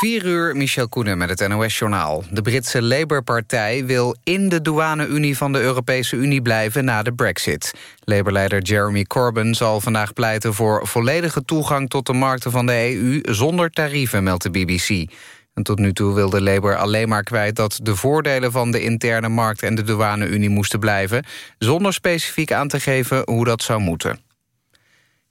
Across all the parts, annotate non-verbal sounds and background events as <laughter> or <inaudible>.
4 uur, Michel Koenen met het NOS-journaal. De Britse Labour-partij wil in de douane-unie van de Europese Unie blijven na de brexit. Labour-leider Jeremy Corbyn zal vandaag pleiten voor volledige toegang tot de markten van de EU zonder tarieven, meldt de BBC. En tot nu toe wilde Labour alleen maar kwijt dat de voordelen van de interne markt en de douane-unie moesten blijven, zonder specifiek aan te geven hoe dat zou moeten.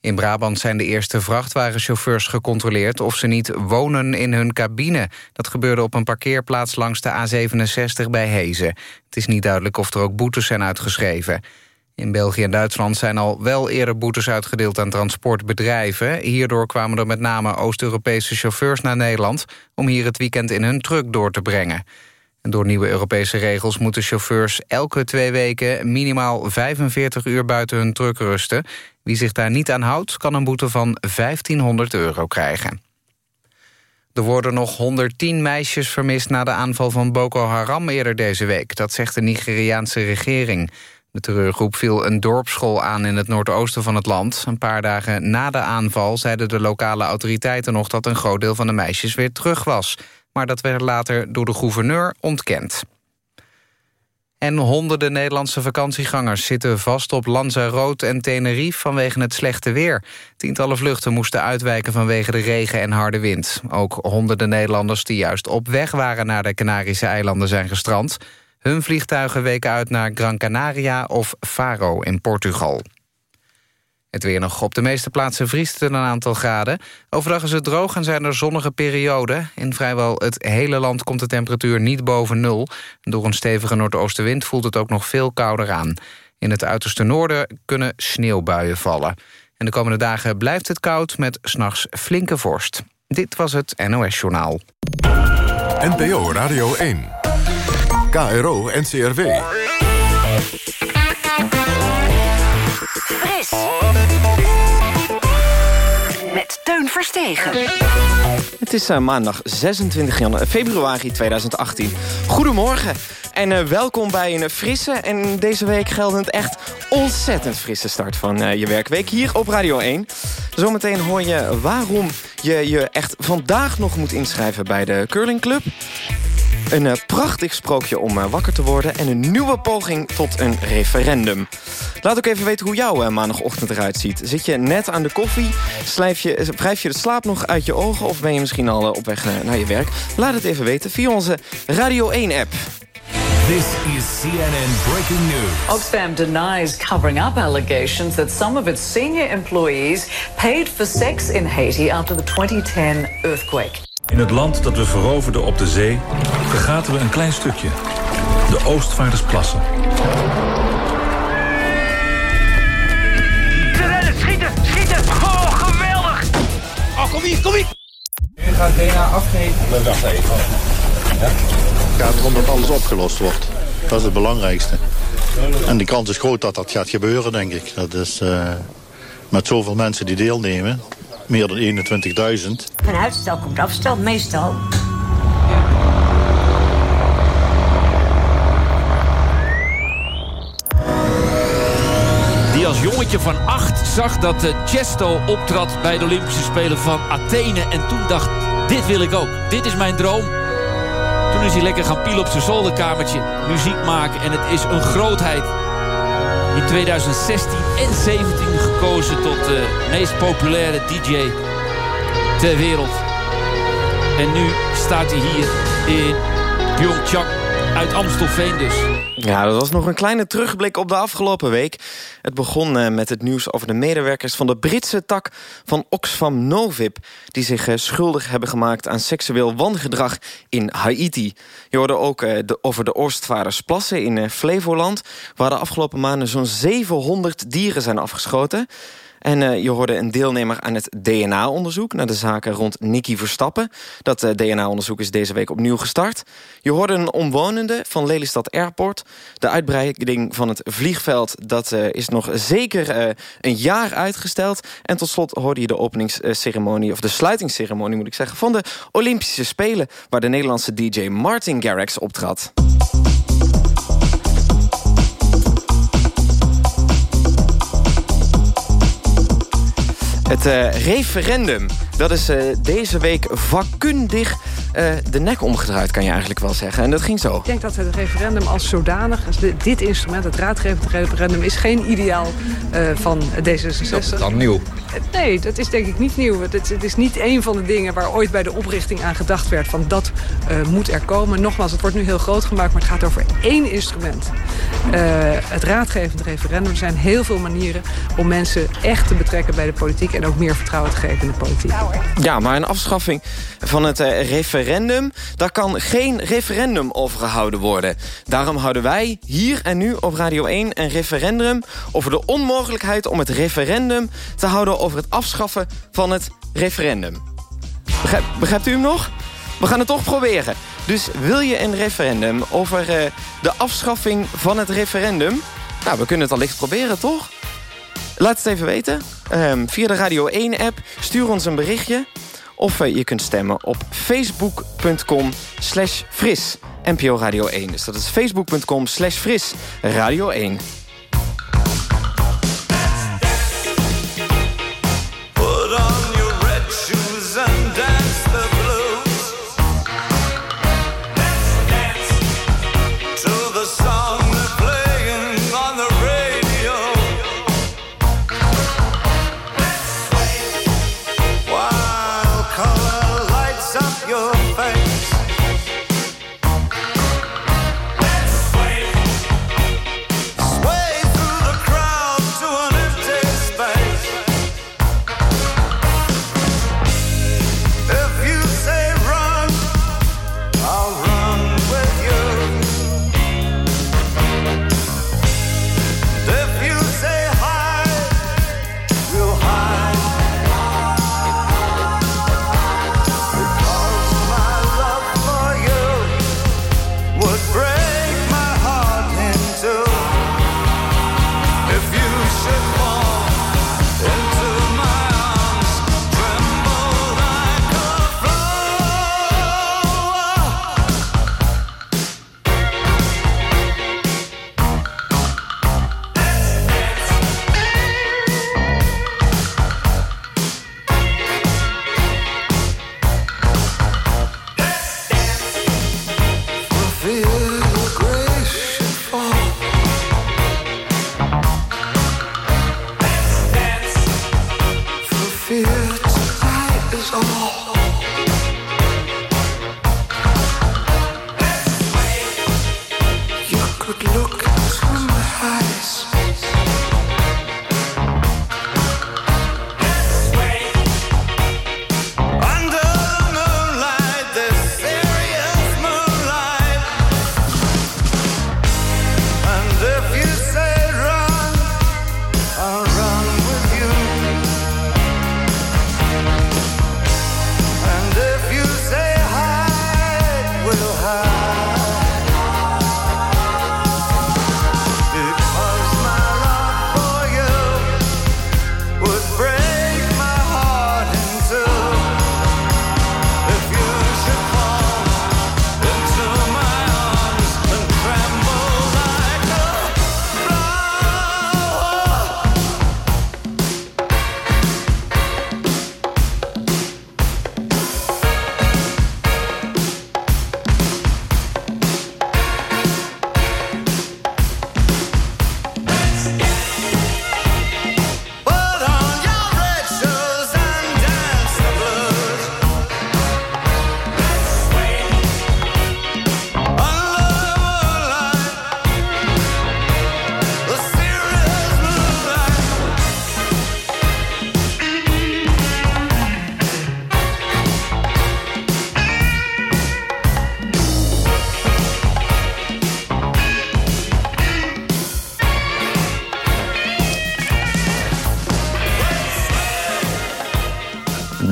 In Brabant zijn de eerste vrachtwagenchauffeurs gecontroleerd... of ze niet wonen in hun cabine. Dat gebeurde op een parkeerplaats langs de A67 bij Hezen. Het is niet duidelijk of er ook boetes zijn uitgeschreven. In België en Duitsland zijn al wel eerder boetes uitgedeeld aan transportbedrijven. Hierdoor kwamen er met name Oost-Europese chauffeurs naar Nederland... om hier het weekend in hun truck door te brengen. Door nieuwe Europese regels moeten chauffeurs elke twee weken... minimaal 45 uur buiten hun truck rusten. Wie zich daar niet aan houdt, kan een boete van 1500 euro krijgen. Er worden nog 110 meisjes vermist na de aanval van Boko Haram eerder deze week. Dat zegt de Nigeriaanse regering. De terreurgroep viel een dorpsschool aan in het noordoosten van het land. Een paar dagen na de aanval zeiden de lokale autoriteiten nog... dat een groot deel van de meisjes weer terug was. Maar dat werd later door de gouverneur ontkend. En honderden Nederlandse vakantiegangers zitten vast op Lanzarote en Tenerife vanwege het slechte weer. Tientallen vluchten moesten uitwijken vanwege de regen en harde wind. Ook honderden Nederlanders die juist op weg waren naar de Canarische eilanden zijn gestrand. Hun vliegtuigen weken uit naar Gran Canaria of Faro in Portugal. Het weer nog op de meeste plaatsen vriest het een aantal graden. Overdag is het droog en zijn er zonnige perioden. In vrijwel het hele land komt de temperatuur niet boven nul. Door een stevige noordoostenwind voelt het ook nog veel kouder aan. In het uiterste noorden kunnen sneeuwbuien vallen. En de komende dagen blijft het koud met s'nachts flinke vorst. Dit was het NOS Journaal. NPO Radio 1. KRO NCRW. Fris. Met Teun Verstegen. Het is uh, maandag 26 januari, februari 2018. Goedemorgen en uh, welkom bij een frisse en deze week geldend echt ontzettend frisse start van je werkweek hier op Radio 1. Zometeen hoor je waarom je je echt vandaag nog moet inschrijven bij de curlingclub. Een uh, prachtig sprookje om uh, wakker te worden... en een nieuwe poging tot een referendum. Laat ook even weten hoe jouw uh, maandagochtend eruit ziet. Zit je net aan de koffie? Slijf je, wrijf je de slaap nog uit je ogen? Of ben je misschien al op weg naar je werk? Laat het even weten via onze Radio 1-app. This is CNN breaking news. Oxfam denies covering up allegations that some of its senior employees paid for sex in Haiti after the 2010 earthquake. In het land dat we veroverden op de zee vergaten we een klein stukje. De Oostvaardersplassen. Ze rennen, schieten, schieten! Oh, geweldig! Oh, kom hier, kom hier! U gaat DNA afgeven. Wacht even. Ja? Het gaat erom dat alles opgelost wordt. Dat is het belangrijkste. En de kans is groot dat dat gaat gebeuren, denk ik. Dat is uh, met zoveel mensen die deelnemen meer dan 21.000. Van uitstel komt afstel, meestal. Die als jongetje van acht zag dat uh, Chesto optrad bij de Olympische Spelen van Athene. En toen dacht, dit wil ik ook. Dit is mijn droom. Toen is hij lekker gaan pielen op zijn zolderkamertje. Muziek maken en het is een grootheid. In 2016 en 17 gekozen tot de meest populaire DJ ter wereld. En nu staat hij hier in Pyeongchang uit Amstelveen dus. Ja, dat was nog een kleine terugblik op de afgelopen week. Het begon uh, met het nieuws over de medewerkers van de Britse tak van Oxfam Novib... die zich uh, schuldig hebben gemaakt aan seksueel wangedrag in Haiti. Je hoorde ook de, over de Oostvaardersplassen in Flevoland... waar de afgelopen maanden zo'n 700 dieren zijn afgeschoten... En uh, je hoorde een deelnemer aan het DNA-onderzoek... naar de zaken rond Nicky Verstappen. Dat uh, DNA-onderzoek is deze week opnieuw gestart. Je hoorde een omwonende van Lelystad Airport. De uitbreiding van het vliegveld dat, uh, is nog zeker een jaar uitgesteld. En tot slot hoorde je de openingsceremonie... of de sluitingsceremonie, moet ik zeggen... van de Olympische Spelen... waar de Nederlandse DJ Martin Garrix optrad. Het uh, referendum. Dat is uh, deze week vakkundig uh, de nek omgedraaid, kan je eigenlijk wel zeggen. En dat ging zo. Ik denk dat het referendum als zodanig, als dit instrument, het raadgevend referendum... is geen ideaal uh, van D66. Dat is dan nieuw. Nee, dat is denk ik niet nieuw. Het, het, is niet een van de dingen waar ooit bij de oprichting aan gedacht werd... van dat moet er komen. Nogmaals, het wordt nu heel groot gemaakt, maar het gaat over één instrument. het raadgevend referendum. Er zijn heel veel manieren om mensen echt te betrekken bij de politiek... en ook meer vertrouwen te geven in de politiek. Ja, maar een afschaffing van het uh, referendum... daar kan geen referendum over gehouden worden. Daarom houden wij hier en nu op Radio 1 een referendum... over de onmogelijkheid om het referendum te houden... over het afschaffen van het referendum. Begrijp, begrijpt u hem nog? We gaan het toch proberen. Dus wil je een referendum over uh, de afschaffing van het referendum... Nou, we kunnen het allicht proberen, toch? Laat het even weten. Um, via de Radio 1-app. Stuur ons een berichtje. Of uh, je kunt stemmen op facebook.com slash fris. NPO Radio 1. Dus dat is facebook.com slash fris. Radio 1.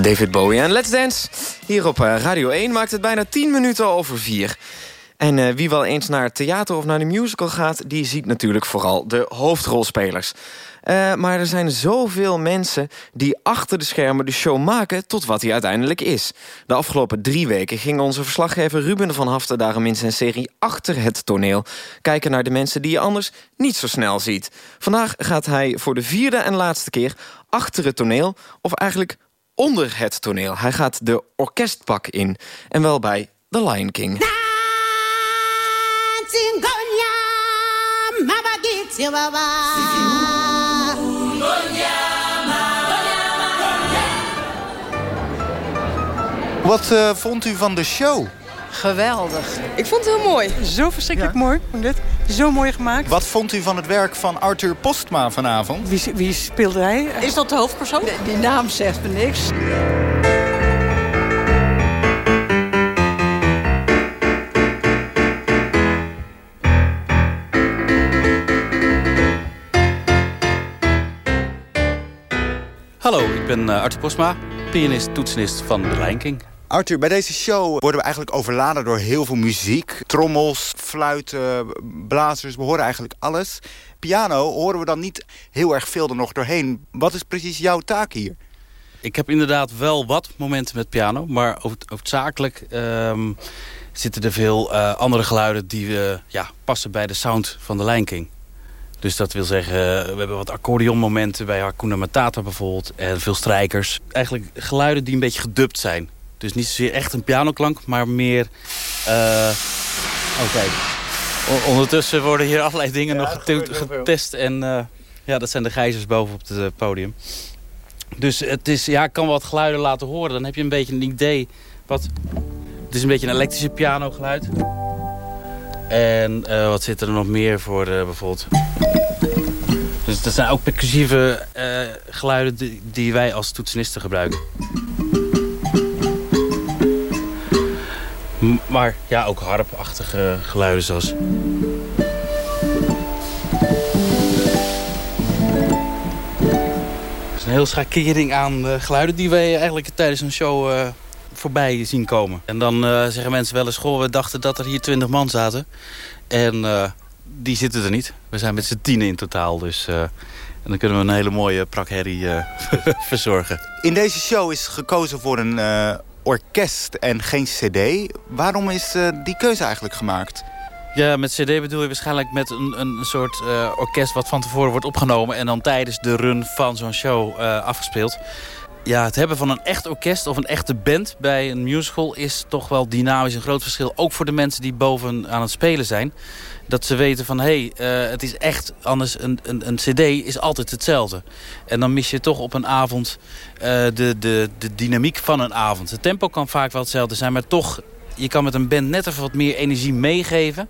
David Bowie en Let's Dance. Hier op eh, Radio 1 maakt het bijna 10 minuten over 4. En uh, wie wel eens naar het theater of naar de musical gaat... die ziet natuurlijk vooral de hoofdrolspelers. Uh, maar er zijn zoveel mensen die achter de schermen de show maken... tot wat hij uiteindelijk is. De afgelopen drie weken ging onze verslaggever Ruben van Haften... daarom in zijn serie Achter het Toneel... kijken naar de mensen die je anders niet zo snel ziet. Vandaag gaat hij voor de vierde en laatste keer achter het toneel... of eigenlijk onder het toneel. Hij gaat de orkestpak in. En wel bij The Lion King. Wat uh, vond u van de show? Geweldig. Ik vond het heel mooi. Zo verschrikkelijk ja. mooi. Dit. Zo mooi gemaakt. Wat vond u van het werk van Arthur Postma vanavond? Wie, wie speelde hij? Is dat de hoofdpersoon? Die, die naam zegt me niks. Hallo, ik ben uh, Arthur Postma, pianist, toetsenist van de Lion King. Arthur, bij deze show worden we eigenlijk overladen door heel veel muziek. Trommels, fluiten, blazers, we horen eigenlijk alles. Piano horen we dan niet heel erg veel er nog doorheen. Wat is precies jouw taak hier? Ik heb inderdaad wel wat momenten met piano, maar hoofdzakelijk um, zitten er veel uh, andere geluiden die uh, ja, passen bij de sound van de Lion. Dus dat wil zeggen, we hebben wat accordeonmomenten bij Hakuna Matata bijvoorbeeld. En veel strijkers. Eigenlijk geluiden die een beetje gedubt zijn. Dus niet zozeer echt een pianoklank, maar meer... Uh... Oh, kijk. ondertussen worden hier allerlei dingen ja, nog getest. En uh, ja, dat zijn de gijzers boven op het podium. Dus het is, ja, ik kan wat geluiden laten horen. Dan heb je een beetje een idee. Wat... Het is een beetje een elektrische pianogeluid. En uh, wat zit er nog meer voor bijvoorbeeld... Dus dat zijn ook percussieve geluiden die, die wij als toetsenisten gebruiken. Maar ja, ook harpachtige geluiden zoals... Het is een heel schakering aan uh, geluiden die wij eigenlijk tijdens een show uh, voorbij zien komen. En dan uh, zeggen mensen wel eens, goh, we dachten dat er hier 20 man zaten. En die zitten er niet. We zijn met z'n tienen in totaal, dus... en dan kunnen we een hele mooie prakherrie <laughs> verzorgen. In deze show is gekozen voor een orkest en geen cd. Waarom is uh, die keuze eigenlijk gemaakt? Ja, met cd bedoel je waarschijnlijk met een, een soort uh, orkest... wat van tevoren wordt opgenomen... en dan tijdens de run van zo'n show uh, afgespeeld. Ja, het hebben van een echt orkest of een echte band bij een musical... is toch wel dynamisch een groot verschil. Ook voor de mensen die boven aan het spelen zijn dat ze weten van hé, hey, uh, het is echt anders. Een, een, een cd is altijd hetzelfde. En dan mis je toch op een avond uh, de, de, de dynamiek van een avond. Het tempo kan vaak wel hetzelfde zijn, maar toch... je kan met een band net even wat meer energie meegeven.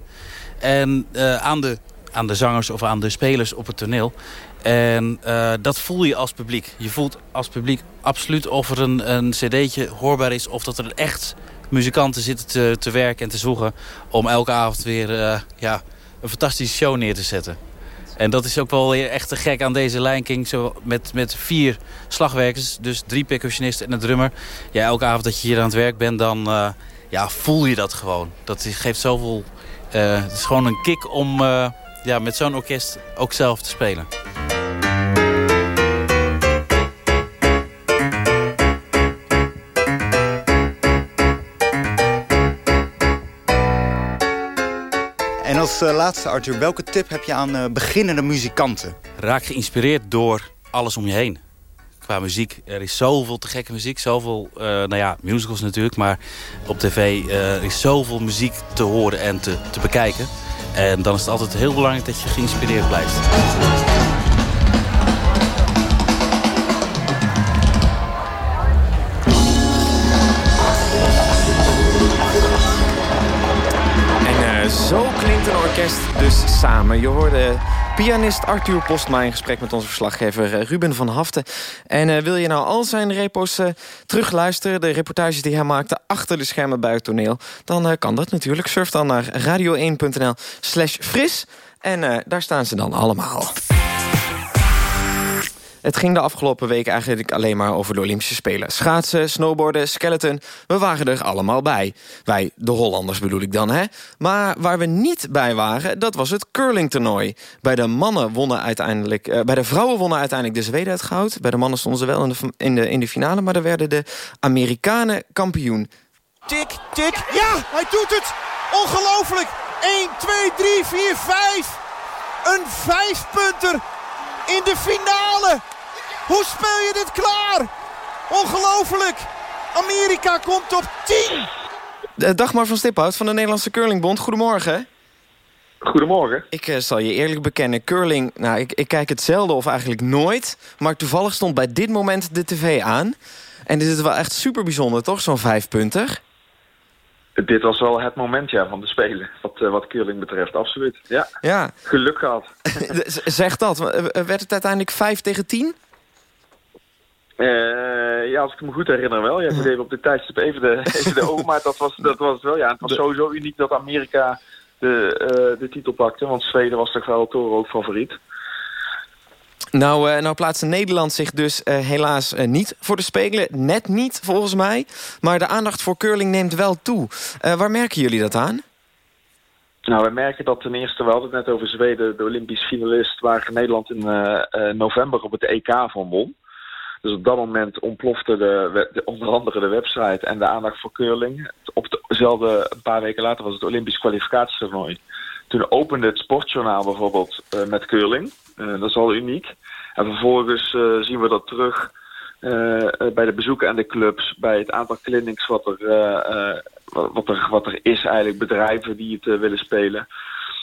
En uh, aan, de, aan de zangers of aan de spelers op het toneel. En dat voel je als publiek. Je voelt als publiek absoluut of er een, een cd'tje hoorbaar is... of dat er echt muzikanten zitten te, te werken en te zoeken... om elke avond weer uh, ja, een fantastische show neer te zetten. En dat is ook wel echt te gek aan deze Lion. Zo met, met vier slagwerkers, dus drie percussionisten en een drummer. Ja, elke avond dat je hier aan het werk bent, dan uh, ja, voel je dat gewoon. Dat geeft zoveel... Uh, het is gewoon een kick om ja, met zo'n orkest ook zelf te spelen. En als uh, laatste, Arthur, welke tip heb je aan uh, beginnende muzikanten? Raak geïnspireerd door alles om je heen. Qua muziek, er is zoveel te gekke muziek. Zoveel, uh, nou ja, musicals natuurlijk. Maar op tv is zoveel muziek te horen en te, te bekijken. En dan is het altijd heel belangrijk dat je geïnspireerd blijft. Dus samen. Je hoorde pianist Arthur Postma in gesprek met onze verslaggever eh, Ruben van Haften. En uh, wil je nou al zijn repo's uh, terugluisteren... de reportages die hij maakte achter de schermen bij het toneel... dan kan dat natuurlijk. Surf dan naar radio1.nl slash fris. En daar staan ze dan allemaal. Het ging de afgelopen week eigenlijk alleen maar over de Olympische Spelen. Schaatsen, snowboarden, skeleton, we waren er allemaal bij. Wij, de Hollanders bedoel ik dan, hè? Maar waar we niet bij waren, dat was het curlingtoernooi. Bij de mannen wonnen uiteindelijk... Uh, bij de vrouwen wonnen uiteindelijk de Zweden het goud. Bij de mannen stonden ze wel in de, in de, in de finale... maar daar werden de Amerikanen kampioen. Tik, tik, ja, hij doet het! Ongelooflijk! 1, 2, 3, 4, 5! Een vijfpunter in de finale! Hoe speel je dit klaar? Ongelooflijk! Amerika komt op 10! Uh, Dagmar van Stiphout van de Nederlandse Curlingbond. Goedemorgen. Goedemorgen. Ik uh, zal je eerlijk bekennen, curling... Nou, ik, ik kijk het zelden of eigenlijk nooit. Maar toevallig stond bij dit moment de tv aan. En dit is wel echt super bijzonder, toch? Zo'n vijfpunter. Dit was wel het moment ja, van de Spelen, wat, uh, wat curling betreft, absoluut. Ja, ja. geluk gehad. <laughs> zeg dat, werd het uiteindelijk 5 tegen 10? Uh, ja, als ik me goed herinner wel. Ja, ik moet even op de tijdstip even de, <laughs> even de ogen, maar dat was, dat was wel. Ja, het was sowieso uniek dat Amerika de, uh, de titel pakte, want Zweden was toch wel Toro ook favoriet. Nou, uh, nou plaatste Nederland zich dus helaas niet voor de Spelen. Net niet, volgens mij. Maar de aandacht voor curling neemt wel toe. waar merken jullie dat aan? Nou, we merken dat ten eerste, we hadden het net over Zweden, de Olympisch finalist... waar Nederland in november op het EK van won. Dus op dat moment ontplofte de, de, onder andere de website en de aandacht voor curling. Op dezelfde, een paar weken later was het Olympisch kwalificatietoernooi. Toen opende het sportjournaal bijvoorbeeld uh, met curling. Uh, dat is al uniek. En vervolgens uh, zien we dat terug bij de bezoeken aan de clubs, bij het aantal clinics wat er, wat er, wat er is eigenlijk, bedrijven die het willen spelen.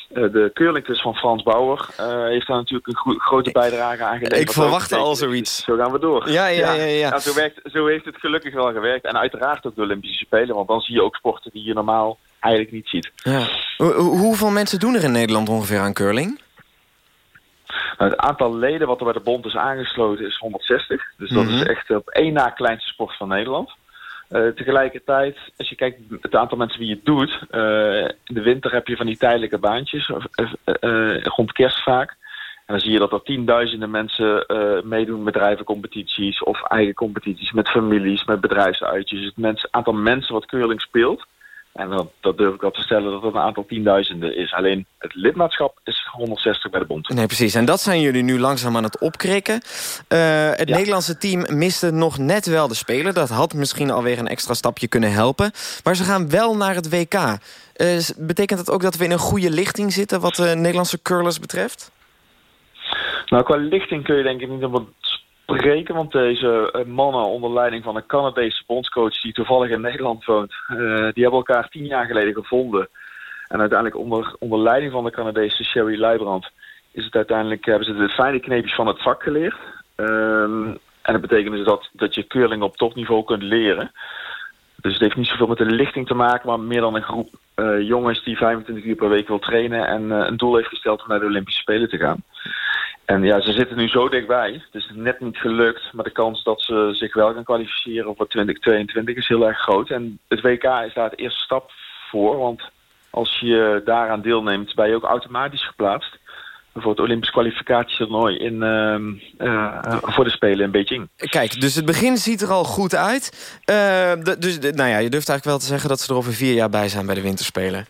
De curlingclus van Frans Bauer heeft daar natuurlijk een grote bijdrage aan geleverd. Ik verwacht al zoiets. Zo gaan we door. Ja, ja, ja. ja, ja. Nou, zo, werkt, zo heeft het gelukkig wel gewerkt. En uiteraard ook de Olympische Spelen, want dan zie je ook sporten die je normaal eigenlijk niet ziet. Ja. Hoeveel mensen doen er in Nederland ongeveer aan curling? Nou, het aantal leden wat er bij de bond is aangesloten is 160. Dus dat mm -hmm. is echt op één na kleinste sport van Nederland. Uh, tegelijkertijd, als je kijkt het aantal mensen wie het doet... Uh, in de winter heb je van die tijdelijke baantjes, uh, rond kerst vaak. En dan zie je dat er tienduizenden mensen meedoen met bedrijvencompetities... of eigen competities met families, met bedrijfsuitjes. Het mens, aantal mensen wat curling speelt... En dat, dat durf ik wel te stellen dat het een aantal tienduizenden is. Alleen het lidmaatschap is 160 bij de bond. Nee, precies. En dat zijn jullie nu langzaam aan het opkrikken. Uh, het ja. Nederlandse team miste nog net wel de speler. Dat had misschien alweer een extra stapje kunnen helpen. Maar ze gaan wel naar het WK. Uh, betekent dat ook dat we in een goede lichting zitten... wat de Nederlandse curlers betreft? Nou, qua lichting kun je denk ik niet helemaal spreken. Want deze mannen onder leiding van een Canadese bondscoach... die toevallig in Nederland woont... Uh, die hebben elkaar tien jaar geleden gevonden. En uiteindelijk onder, onder leiding van de Canadese Sherry Leibrand... Is het uiteindelijk, hebben ze de fijne kneepjes van het vak geleerd. Um, en dat betekent dus dat, dat je curling op topniveau kunt leren. Dus het heeft niet zoveel met de lichting te maken... maar meer dan een groep uh, jongens die 25 uur per week wil trainen... en een doel heeft gesteld om naar de Olympische Spelen te gaan. En ja, ze zitten nu zo dichtbij. Het is net niet gelukt. Maar de kans dat ze zich wel gaan kwalificeren voor 2022 is heel erg groot. En het WK is daar de eerste stap voor. Want als je daaraan deelneemt, ben je ook automatisch geplaatst. Voor het Olympisch kwalificatietoernooi in, uh, voor de Spelen in Beijing. Kijk, dus het begin ziet er al goed uit. Uh, dus nou ja, je durft eigenlijk wel te zeggen dat ze er over vier jaar bij zijn bij de Winterspelen.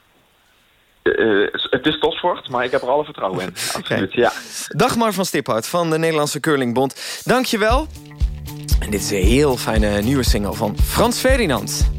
Uh, het is topsport, maar ik heb er alle vertrouwen in. <laughs> Absoluut, ja. Dagmar van Stiphout van de Nederlandse Curlingbond. Dankjewel. En dit is een heel fijne nieuwe single van Frans Ferdinand.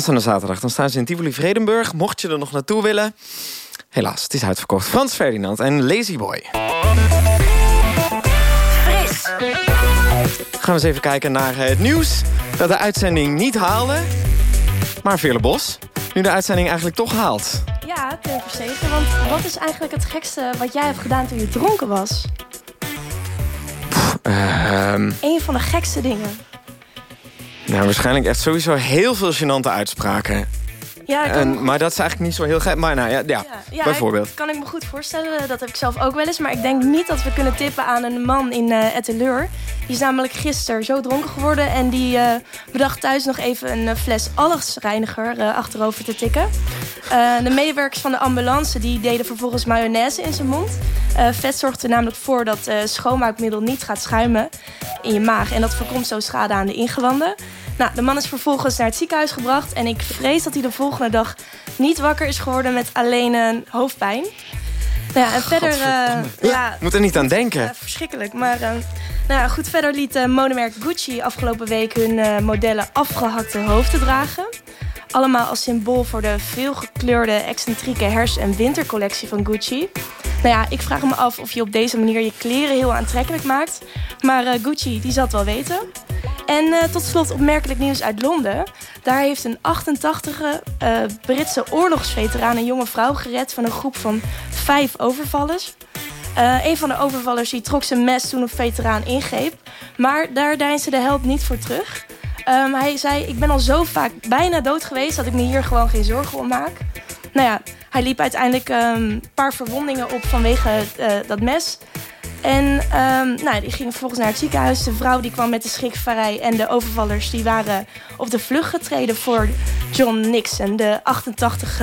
Aanstaande zaterdag. Dan staan ze in Tivoli Vredenburg. Mocht je er nog naartoe willen. Helaas, het is uitverkocht. Frans Ferdinand en Lazy Boy. Fris. Gaan we eens even kijken naar het nieuws. Dat de uitzending niet haalde. Maar Veerle Bos, nu de uitzending eigenlijk toch haalt. Ja, ten verzekeren. Want wat is eigenlijk het gekste wat jij hebt gedaan toen je dronken was? Ehm, Een van de gekste dingen. Nou, waarschijnlijk echt sowieso heel veel gênante uitspraken. Ja, kan, En, maar dat is eigenlijk niet zo heel gek. Maar nou ja, ja, ja, bijvoorbeeld. ik- kan ik me goed voorstellen. Dat heb ik zelf ook wel eens. Maar ik denk niet dat we kunnen tippen aan een man in eh Etteleur. Die is namelijk gisteren zo dronken geworden. En die eh, bedacht thuis nog even een eh, fles allesreiniger eh, achterover te tikken. Eh, de medewerkers van de ambulance die deden vervolgens mayonaise in zijn mond. Eh, vet zorgt er namelijk voor dat eh, schoonmaakmiddel niet gaat schuimen in je maag. En dat voorkomt zo schade aan de ingewanden. Nou, de man is vervolgens naar het ziekenhuis gebracht. En ik vrees dat hij de volgende dag niet wakker is geworden met alleen een hoofdpijn. Nou ja, en verder... eh, ja, Moet er niet aan denken. ja, verschrikkelijk. Maar eh, nou ja, goed, verder liet uh, modemerk Gucci afgelopen week hun modellen afgehakte hoofden dragen. Allemaal als symbool voor de veelgekleurde, excentrieke herfst- en wintercollectie van Gucci. Nou ja, ik vraag me af of je op deze manier je kleren heel aantrekkelijk maakt. Maar Gucci, die zal het wel weten. En eh, tot slot opmerkelijk nieuws uit Londen. Daar heeft een 88e eh, Britse oorlogsveteraan een jonge vrouw gered... van een groep van vijf overvallers. Eh, een van de overvallers die trok zijn mes toen een veteraan ingreep. Maar daar deinsde de held niet voor terug. Ehm, hij zei, ik ben al zo vaak bijna dood geweest... dat ik me hier gewoon geen zorgen om maak. Nou ja, hij liep uiteindelijk ehm, een paar verwondingen op vanwege dat mes... En ehm, nou, die gingen vervolgens naar het ziekenhuis. De vrouw die kwam met de schrikvarij. En de overvallers die waren op de vlucht getreden voor John Nixon. De 88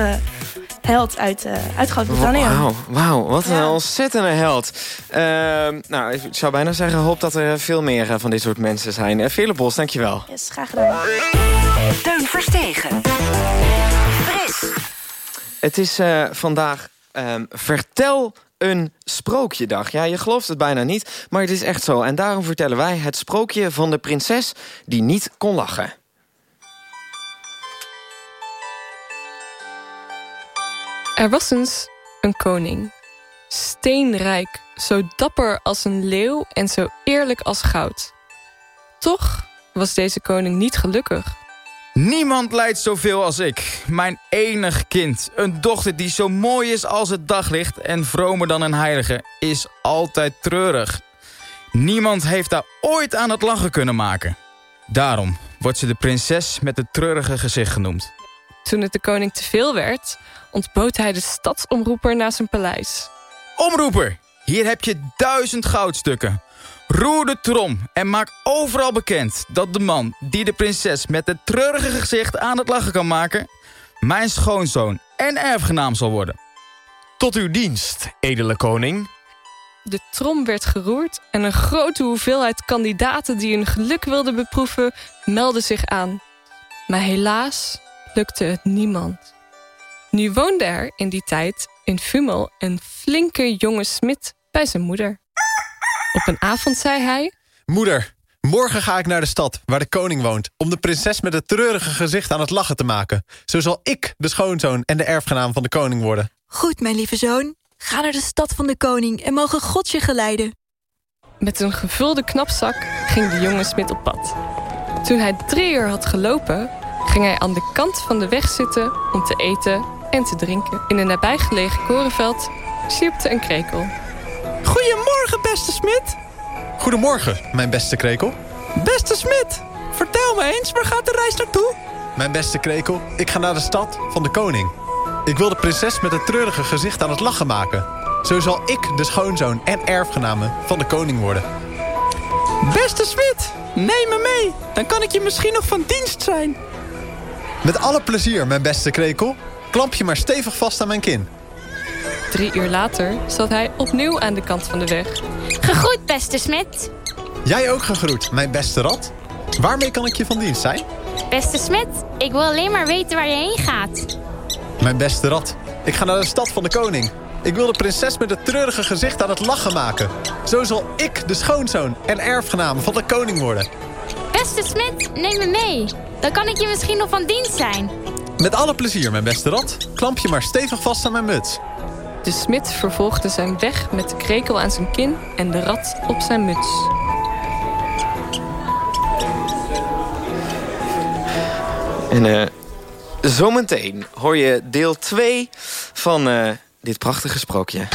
held uit, uh, uit Groot-Brittannië. Wauw, wauw, wat een ontzettende held. Ehm, nou, ik zou bijna zeggen, hoop dat er veel meer eh, van dit soort mensen zijn. Uh, Veerle Bos, dankjewel. Yes, graag gedaan. Teun Verstegen. Fris. Het is uh, vandaag um, Vertel een sprookjedag. Ja, je gelooft het bijna niet, maar het is echt zo. En daarom vertellen wij het sprookje van de prinses die niet kon lachen. Er was eens een koning. Steenrijk, zo dapper als een leeuw en zo eerlijk als goud. Toch was deze koning niet gelukkig. Niemand lijdt zoveel als ik. Mijn enig kind. Een dochter die zo mooi is als het daglicht en vromer dan een heilige, is altijd treurig. Niemand heeft haar ooit aan het lachen kunnen maken. Daarom wordt ze de prinses met het treurige gezicht genoemd. Toen het de koning te veel werd, ontbood hij de stadsomroeper naar zijn paleis. Omroeper, hier heb je duizend goudstukken. Roer de trom en maak overal bekend dat de man die de prinses met het treurige gezicht aan het lachen kan maken... mijn schoonzoon en erfgenaam zal worden. Tot uw dienst, edele koning. De trom werd geroerd en een grote hoeveelheid kandidaten die hun geluk wilden beproeven... meldden zich aan. Maar helaas lukte het niemand. Nu woonde er in die tijd in Fumel een flinke jonge smid bij zijn moeder. Op een avond zei hij... Moeder, morgen ga ik naar de stad waar de koning woont... om de prinses met het treurige gezicht aan het lachen te maken. Zo zal ik de schoonzoon en de erfgenaam van de koning worden. Goed, mijn lieve zoon. Ga naar de stad van de koning en mogen God je geleiden. Met een gevulde knapzak ging de jonge smid op pad. Toen hij drie uur had gelopen... ging hij aan de kant van de weg zitten om te eten en te drinken. In een nabijgelegen korenveld sierpte een krekel. Goedemorgen, beste smid. Goedemorgen, mijn beste krekel. Beste smid, vertel me eens, waar gaat de reis naartoe? Mijn beste krekel, ik ga naar de stad van de koning. Ik wil de prinses met het treurige gezicht aan het lachen maken. Zo zal ik de schoonzoon en erfgename van de koning worden. Beste smid, neem me mee. Dan kan ik je misschien nog van dienst zijn. Met alle plezier, mijn beste krekel. Klamp je maar stevig vast aan mijn kin. Drie uur later zat hij opnieuw aan de kant van de weg. Gegroet, beste smid. Jij ook gegroet, mijn beste rat. Waarmee kan ik je van dienst zijn? Beste smid, ik wil alleen maar weten waar je heen gaat. Mijn beste rat, ik ga naar de stad van de koning. Ik wil de prinses met het treurige gezicht aan het lachen maken. Zo zal ik de schoonzoon en erfgenaam van de koning worden. Beste smid, neem me mee. Dan kan ik je misschien nog van dienst zijn. Met alle plezier, mijn beste rat. Klamp je maar stevig vast aan mijn muts. De smid vervolgde zijn weg met de krekel aan zijn kin en de rat op zijn muts. En eh, zometeen hoor je deel 2 van eh, dit prachtige sprookje.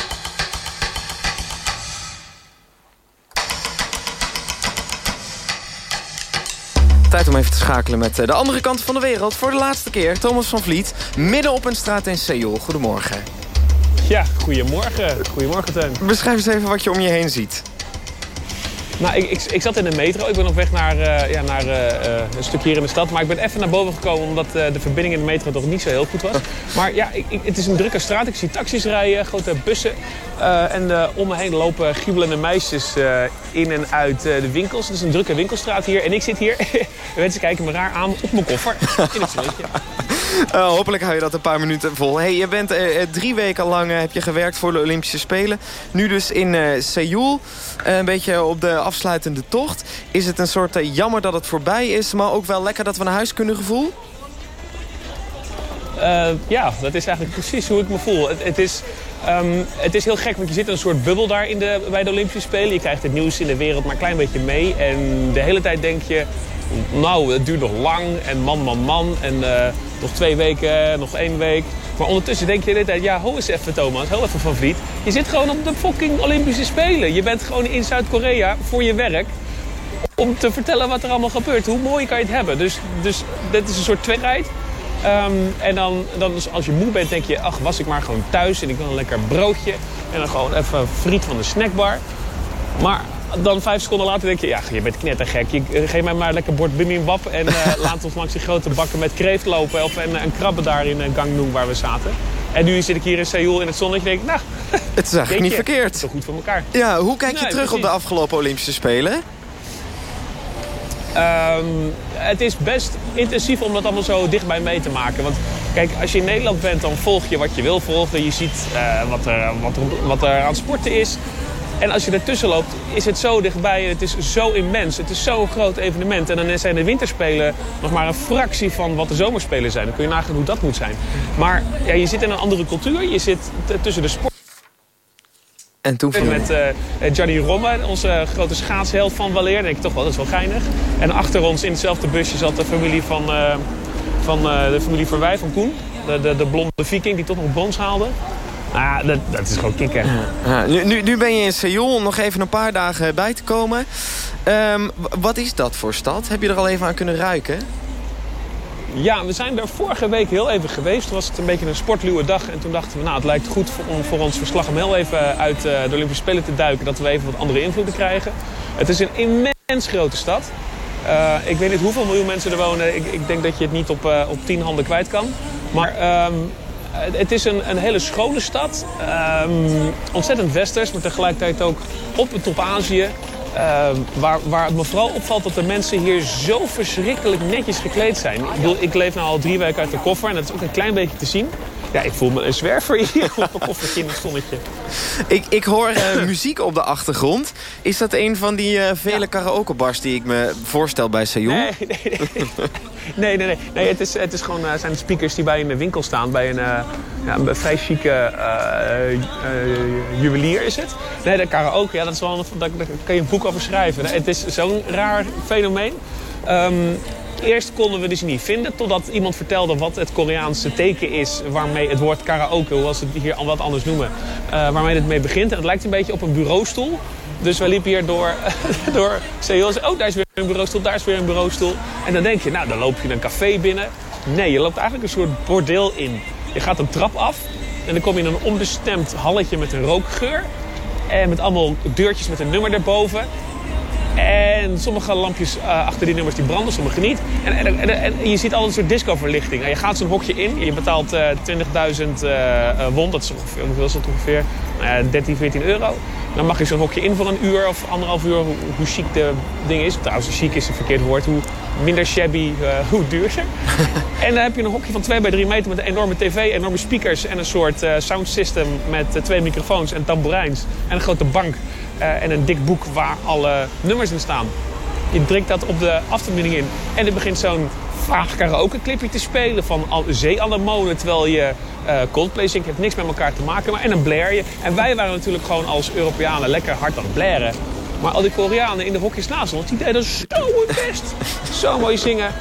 Tijd om even te schakelen met eh, de andere kant van de wereld. Voor de laatste keer, Thomas van Vliet, midden op een straat in Seoul. Goedemorgen. Ja, goedemorgen. Goedemorgen, Teun. Beschrijf eens even wat je om je heen ziet. Nou, ik, ik, ik zat in de metro. Ik ben op weg naar, uh, ja, naar uh, een stukje hier in de stad. Maar ik ben even naar boven gekomen omdat uh, de verbinding in de metro toch niet zo heel goed was. <laughs> Maar ja, ik, het is een drukke straat. Ik zie taxis rijden, grote bussen. en om me heen lopen giebelende meisjes in en uit de winkels. Het is een drukke winkelstraat hier. En ik zit hier, <laughs> mensen kijken me raar aan, op mijn koffer. In het zonnetje. Uh, <laughs> hopelijk hou je dat een paar minuten vol. Hey, je bent uh, drie weken lang uh, heb je gewerkt voor de Olympische Spelen. Nu dus in Seoul. een beetje op de afsluitende tocht. Is het een soort jammer dat het voorbij is... maar ook wel lekker dat we naar huis kunnen gevoel? ja, dat is eigenlijk precies hoe ik me voel. Het, het is... Um, het is heel gek, want je zit in een soort bubbel daar in de, bij de Olympische Spelen. Je krijgt het nieuws in de wereld maar een klein beetje mee. En de hele tijd denk je, nou, het duurt nog lang en man, man, man. En uh, nog twee weken, nog één week. Maar ondertussen denk je de hele tijd, ja, ho eens even Thomas, ho even Van. Je zit gewoon op de fucking Olympische Spelen. Je bent gewoon in Zuid-Korea voor je werk. Om te vertellen wat er allemaal gebeurt. Hoe mooi kan je het hebben? Dus, dus dit is een soort tweeheid. Um, en dan, dan als je moe bent, denk je, ach, was ik maar gewoon thuis en ik wil een lekker broodje. En dan gewoon even friet van de snackbar. Maar dan vijf seconden later denk je, ja, je bent knettergek. Je, geef mij maar lekker bord bibimbap en uh, <laughs> laat ons langs die grote bakken met kreeft lopen. Of en, en krabben daar in Gangneung waar we zaten. En nu zit ik hier in Seoul in het zonnetje en denk nou... <laughs> Het is eigenlijk niet <laughs> verkeerd. Het is toch goed voor elkaar. Ja, hoe kijk je nee, terug precies. op de afgelopen Olympische Spelen? Um, het is best intensief om dat allemaal zo dichtbij mee te maken. Want kijk, als je in Nederland bent, dan volg je wat je wil volgen. Je ziet uh, wat, er, wat, er, wat er aan sporten is. En als je ertussen loopt, is het zo dichtbij. Het is zo immens. Het is zo'n groot evenement. En dan zijn de winterspelen nog maar een fractie van wat de zomerspelen zijn. Dan kun je nagaan hoe dat moet zijn. Maar ja, je zit in een andere cultuur. Je zit tussen de sport. En toen. Met uh, Gianni Romme, onze grote schaatsheld van Waleer. Dan denk ik toch wel, dat is wel geinig. En achter ons in hetzelfde busje zat de familie van, uh, van uh, de familie Verwij, van Koen. De, de, de blonde viking die toch nog brons haalde. Ah, dat, dat is gewoon kicken. Ja, nu, nu, nu ben je in Seoul om nog even een paar dagen bij te komen. Um, wat is dat voor stad? Heb je er al even aan kunnen ruiken? Ja, we zijn er vorige week heel even geweest. Toen was het een beetje een sportluwe dag. En toen dachten we, nou, het lijkt goed voor, om voor ons verslag om heel even uit uh, de Olympische Spelen te duiken. Dat we even wat andere invloeden krijgen. Het is een immens grote stad. Uh, ik weet niet hoeveel miljoen mensen er wonen. Ik, ik denk dat je het niet op, uh, op tien handen kwijt kan. Maar um, het is een, een, hele schone stad. Um, ontzettend westers, maar tegelijkertijd ook op het top Azië. Uh, waar, waar het me vooral opvalt dat de mensen hier zo verschrikkelijk netjes gekleed zijn. Ik, bedoel, ik leef nu al drie weken uit de koffer en dat is ook een klein beetje te zien. Ja, ik voel me een zwerver hier op een koffertje in het zonnetje. Ik, ik hoor uh, muziek op de achtergrond. Is dat een van die uh, vele ja. karaokebars die ik me voorstel bij Seoul? Nee, nee, nee. <laughs> nee, nee, nee. nee het, is, het is gewoon, uh, zijn speakers die bij een winkel staan. Bij een, ja, een vrij chique juwelier is het. Nee, de karaoke, ja, dat is wel een, daar, daar kan je een boek over schrijven. Het is zo'n raar fenomeen. Um, Eerst konden we dus niet vinden, totdat iemand vertelde wat het Koreaanse teken is... waarmee het woord karaoke, hoe ze het hier wat anders noemen, uh, waarmee het mee begint. En het lijkt een beetje op een bureaustoel. Dus we liepen hier door, <laughs> door Seoul. Oh, daar is weer een bureaustoel, daar is weer een bureaustoel. En dan denk je, nou, dan loop je een café binnen. Nee, je loopt eigenlijk een soort bordeel in. Je gaat een trap af en dan kom je in een onbestemd halletje met een rookgeur. En met allemaal deurtjes met een nummer erboven. En sommige lampjes uh, achter die nummers die branden, sommige niet. En, en, en, en je ziet altijd een soort discoverlichting. Nou, je gaat zo'n hokje in, je betaalt uh, 20.000 uh, won, dat is ongeveer, hoeveel is dat ongeveer? Nou 13, 14 euro. Dan mag je zo'n hokje in voor een uur of anderhalf uur, hoe, hoe chic de ding is. Trouwens, chic is een verkeerd woord. Hoe minder shabby, hoe duurder. <laughs> en dan heb je een hokje van 2 bij 3 meter met een enorme tv, enorme speakers en een soort sound system met twee microfoons en tamboerijns. En een grote bank en een dik boek waar alle nummers in staan. Je drukt dat op de afstandsbediening in. En er begint zo'n vaag karaoke clipje te spelen van zeeanemonen. Terwijl je eh Coldplay zingt. Heeft niks met elkaar te maken. Maar, en dan blair je. En wij waren natuurlijk gewoon als Europeanen lekker hard aan het blaren. Maar al die Koreanen in de hokjes naast ons, die deden zo hun best. <laughs> zo mooi zingen.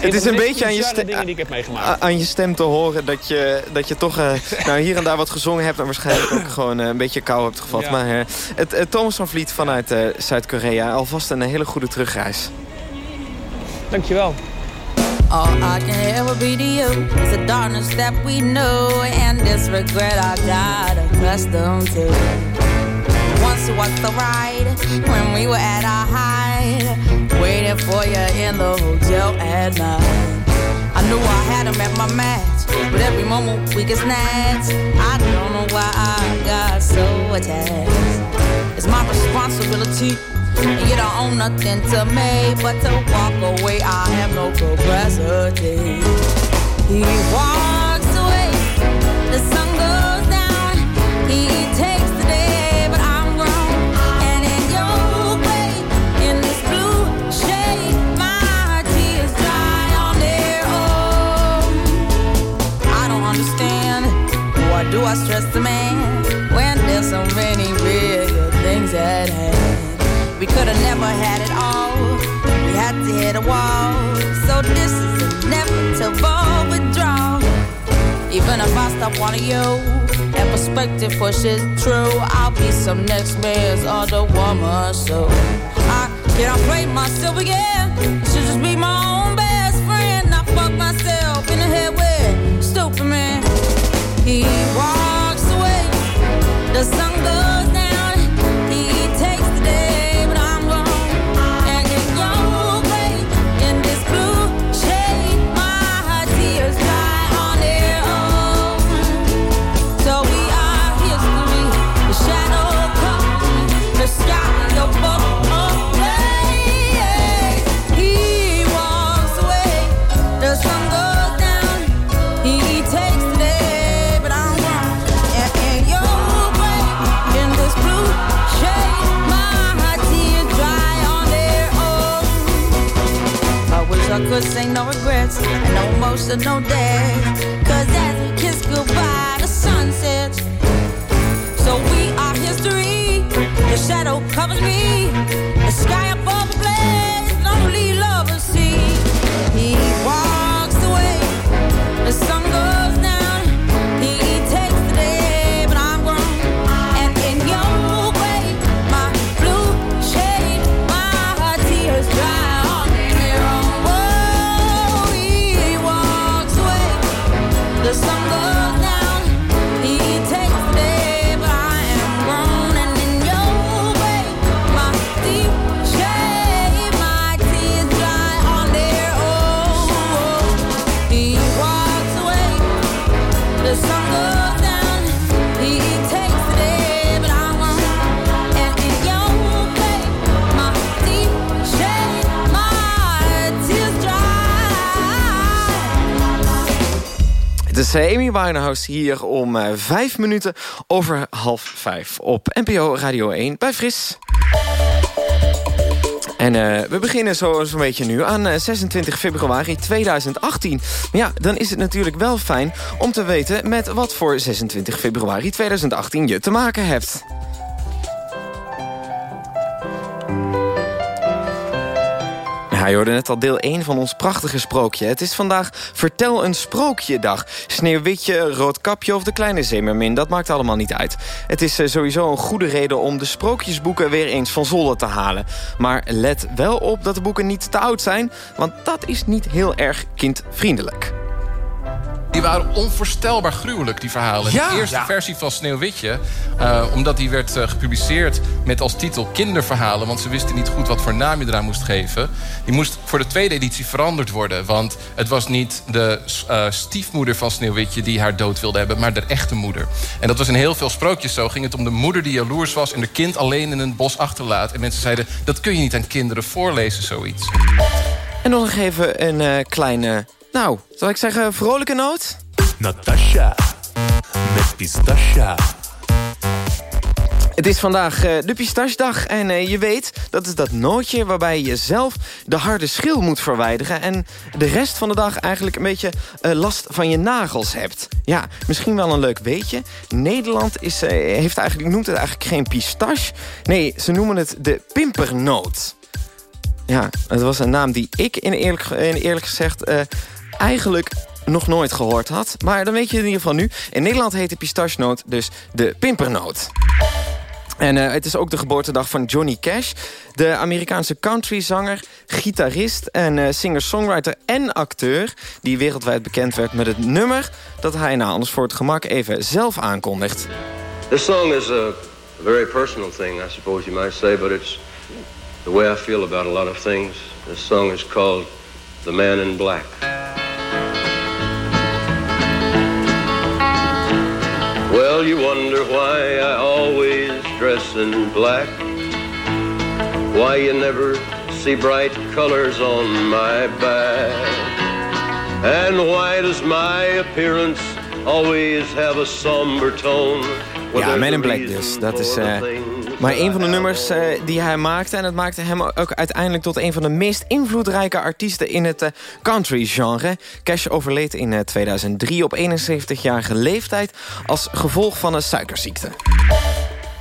Het is een beetje aan je, bizarre ste- dingen die ik heb meegemaakt. aan je stem te horen dat je, dat je toch eh, <laughs> nou, hier en daar wat gezongen hebt... en waarschijnlijk ook <clears throat> gewoon eh, een beetje kou hebt gevat. Ja. Maar eh, het, Thomas van Vliet vanuit eh, Zuid-Korea... alvast een hele goede terugreis. Dankjewel. All I can ever be to you is the darkness that we know and this regret I got accustomed to. Once was the ride when we were at our height, waiting for you in the hotel at night. I knew I had him at my match, but every moment we get snatched. I don't know why I got so attached. It's my responsibility. And you don't own nothing to me but to walk away. I have no capacity. He walks I the man when there's so many real things at hand? We could have never had it all. We had to hit a wall. So this is inevitable withdrawal. Even if I stop wanting you, and perspective pushes true, I'll be some next man's other woman. So I can't play myself again. Should just be my own best friend. I fuck myself in the head with stupid man. Away. The sun goes Could say no regrets and no emotional days. Cause as we kiss goodbye, the sun sets. So we are history. The shadow covers me. The sky is eh, Amy Winehouse hier om eh, vijf minuten over half vijf op NPO Radio 1 bij Fris. En eh, we beginnen zo zo'n beetje nu aan eh, 26 februari 2018. Maar ja, dan is het natuurlijk wel fijn om te weten... met wat voor 26 februari 2018 je te maken hebt. Ja, hoorde net al deel 1 van ons prachtige sprookje. Het is vandaag Vertel een Sprookjedag. Sneeuwwitje, Roodkapje of de Kleine Zeemermin, dat maakt allemaal niet uit. Het is eh, sowieso een goede reden om de sprookjesboeken weer eens van zolder te halen. Maar let wel op dat de boeken niet te oud zijn, want dat is niet heel erg kindvriendelijk. Die waren onvoorstelbaar gruwelijk, die verhalen. Ja. de eerste Ja. versie van Sneeuwwitje, eh, omdat die werd eh, gepubliceerd met als titel kinderverhalen... want ze wisten niet goed wat voor naam je eraan moest geven... die moest voor de tweede editie veranderd worden. Want het was niet de eh, stiefmoeder van Sneeuwwitje die haar dood wilde hebben... maar de echte moeder. En dat was in heel veel sprookjes zo. Ging het om de moeder die jaloers was... en de kind alleen in een bos achterlaat. En mensen zeiden, dat kun je niet aan kinderen voorlezen, zoiets. En nog even een eh, kleine, nou, zal ik zeggen, vrolijke noot? Natasha met pistacha. Het is vandaag uh, de pistachedag en uh, je weet, dat is dat nootje waarbij je zelf de harde schil moet verwijderen... en de rest van de dag eigenlijk een beetje uh, last van je nagels hebt. Ja, misschien wel een leuk weetje. Nederland is, heeft eigenlijk, noemt het eigenlijk geen pistache. Nee, ze noemen het de pimpernoot. Ja, het was een naam die ik in eerlijk, in eerlijk gezegd eigenlijk nog nooit gehoord had. Maar dan weet je in ieder geval nu. In Nederland heet de pistachenoot dus de pimpernoot. En uh, het is ook de geboortedag van Johnny Cash. De Amerikaanse countryzanger, gitarist en uh, singer-songwriter en acteur... die wereldwijd bekend werd met het nummer... dat hij nou anders voor het gemak even zelf aankondigt. This song is a very personal thing, I suppose you might say... but it's the way I feel about a lot of things. This song is called The Man in Black. Well, you wonder why I always dress in black. Why you never see bright colors on my back. And why does my appearance always have a somber tone? Ja, Men in Black dus. Dat is uh, maar een van de nummers uh, die hij maakte. En het maakte hem ook uiteindelijk tot een van de meest invloedrijke artiesten in het uh, country-genre. Cash overleed in 2003 op 71-jarige leeftijd als gevolg van een suikerziekte.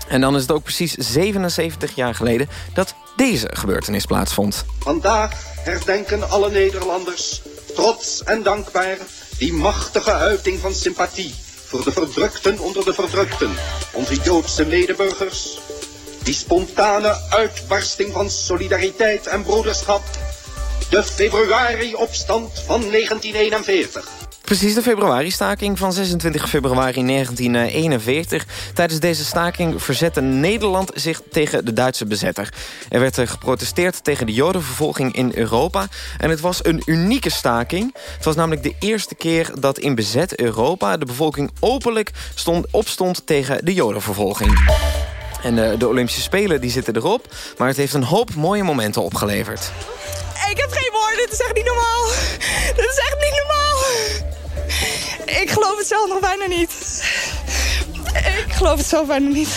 En dan is het ook precies 77 jaar geleden dat deze gebeurtenis plaatsvond. Vandaag herdenken alle Nederlanders, trots en dankbaar... die machtige uiting van sympathie voor de verdrukten onder de verdrukten. Onze Joodse medeburgers. Die spontane uitbarsting van solidariteit en broederschap. De februari-opstand van 1941. Precies de februari-staking van 26 februari 1941. Tijdens deze staking verzette Nederland zich tegen de Duitse bezetter. Er werd eh, geprotesteerd tegen de jodenvervolging in Europa. En het was een unieke staking. Het was namelijk de eerste keer dat in bezet Europa... de bevolking openlijk stond, opstond tegen de jodenvervolging. En de, de Olympische Spelen die zitten erop. Maar het heeft een hoop mooie momenten opgeleverd. Ik heb geen woorden, dit is echt niet normaal. Dit is echt niet normaal. Ik geloof het zelf nog bijna niet. Ik geloof het zelf bijna niet.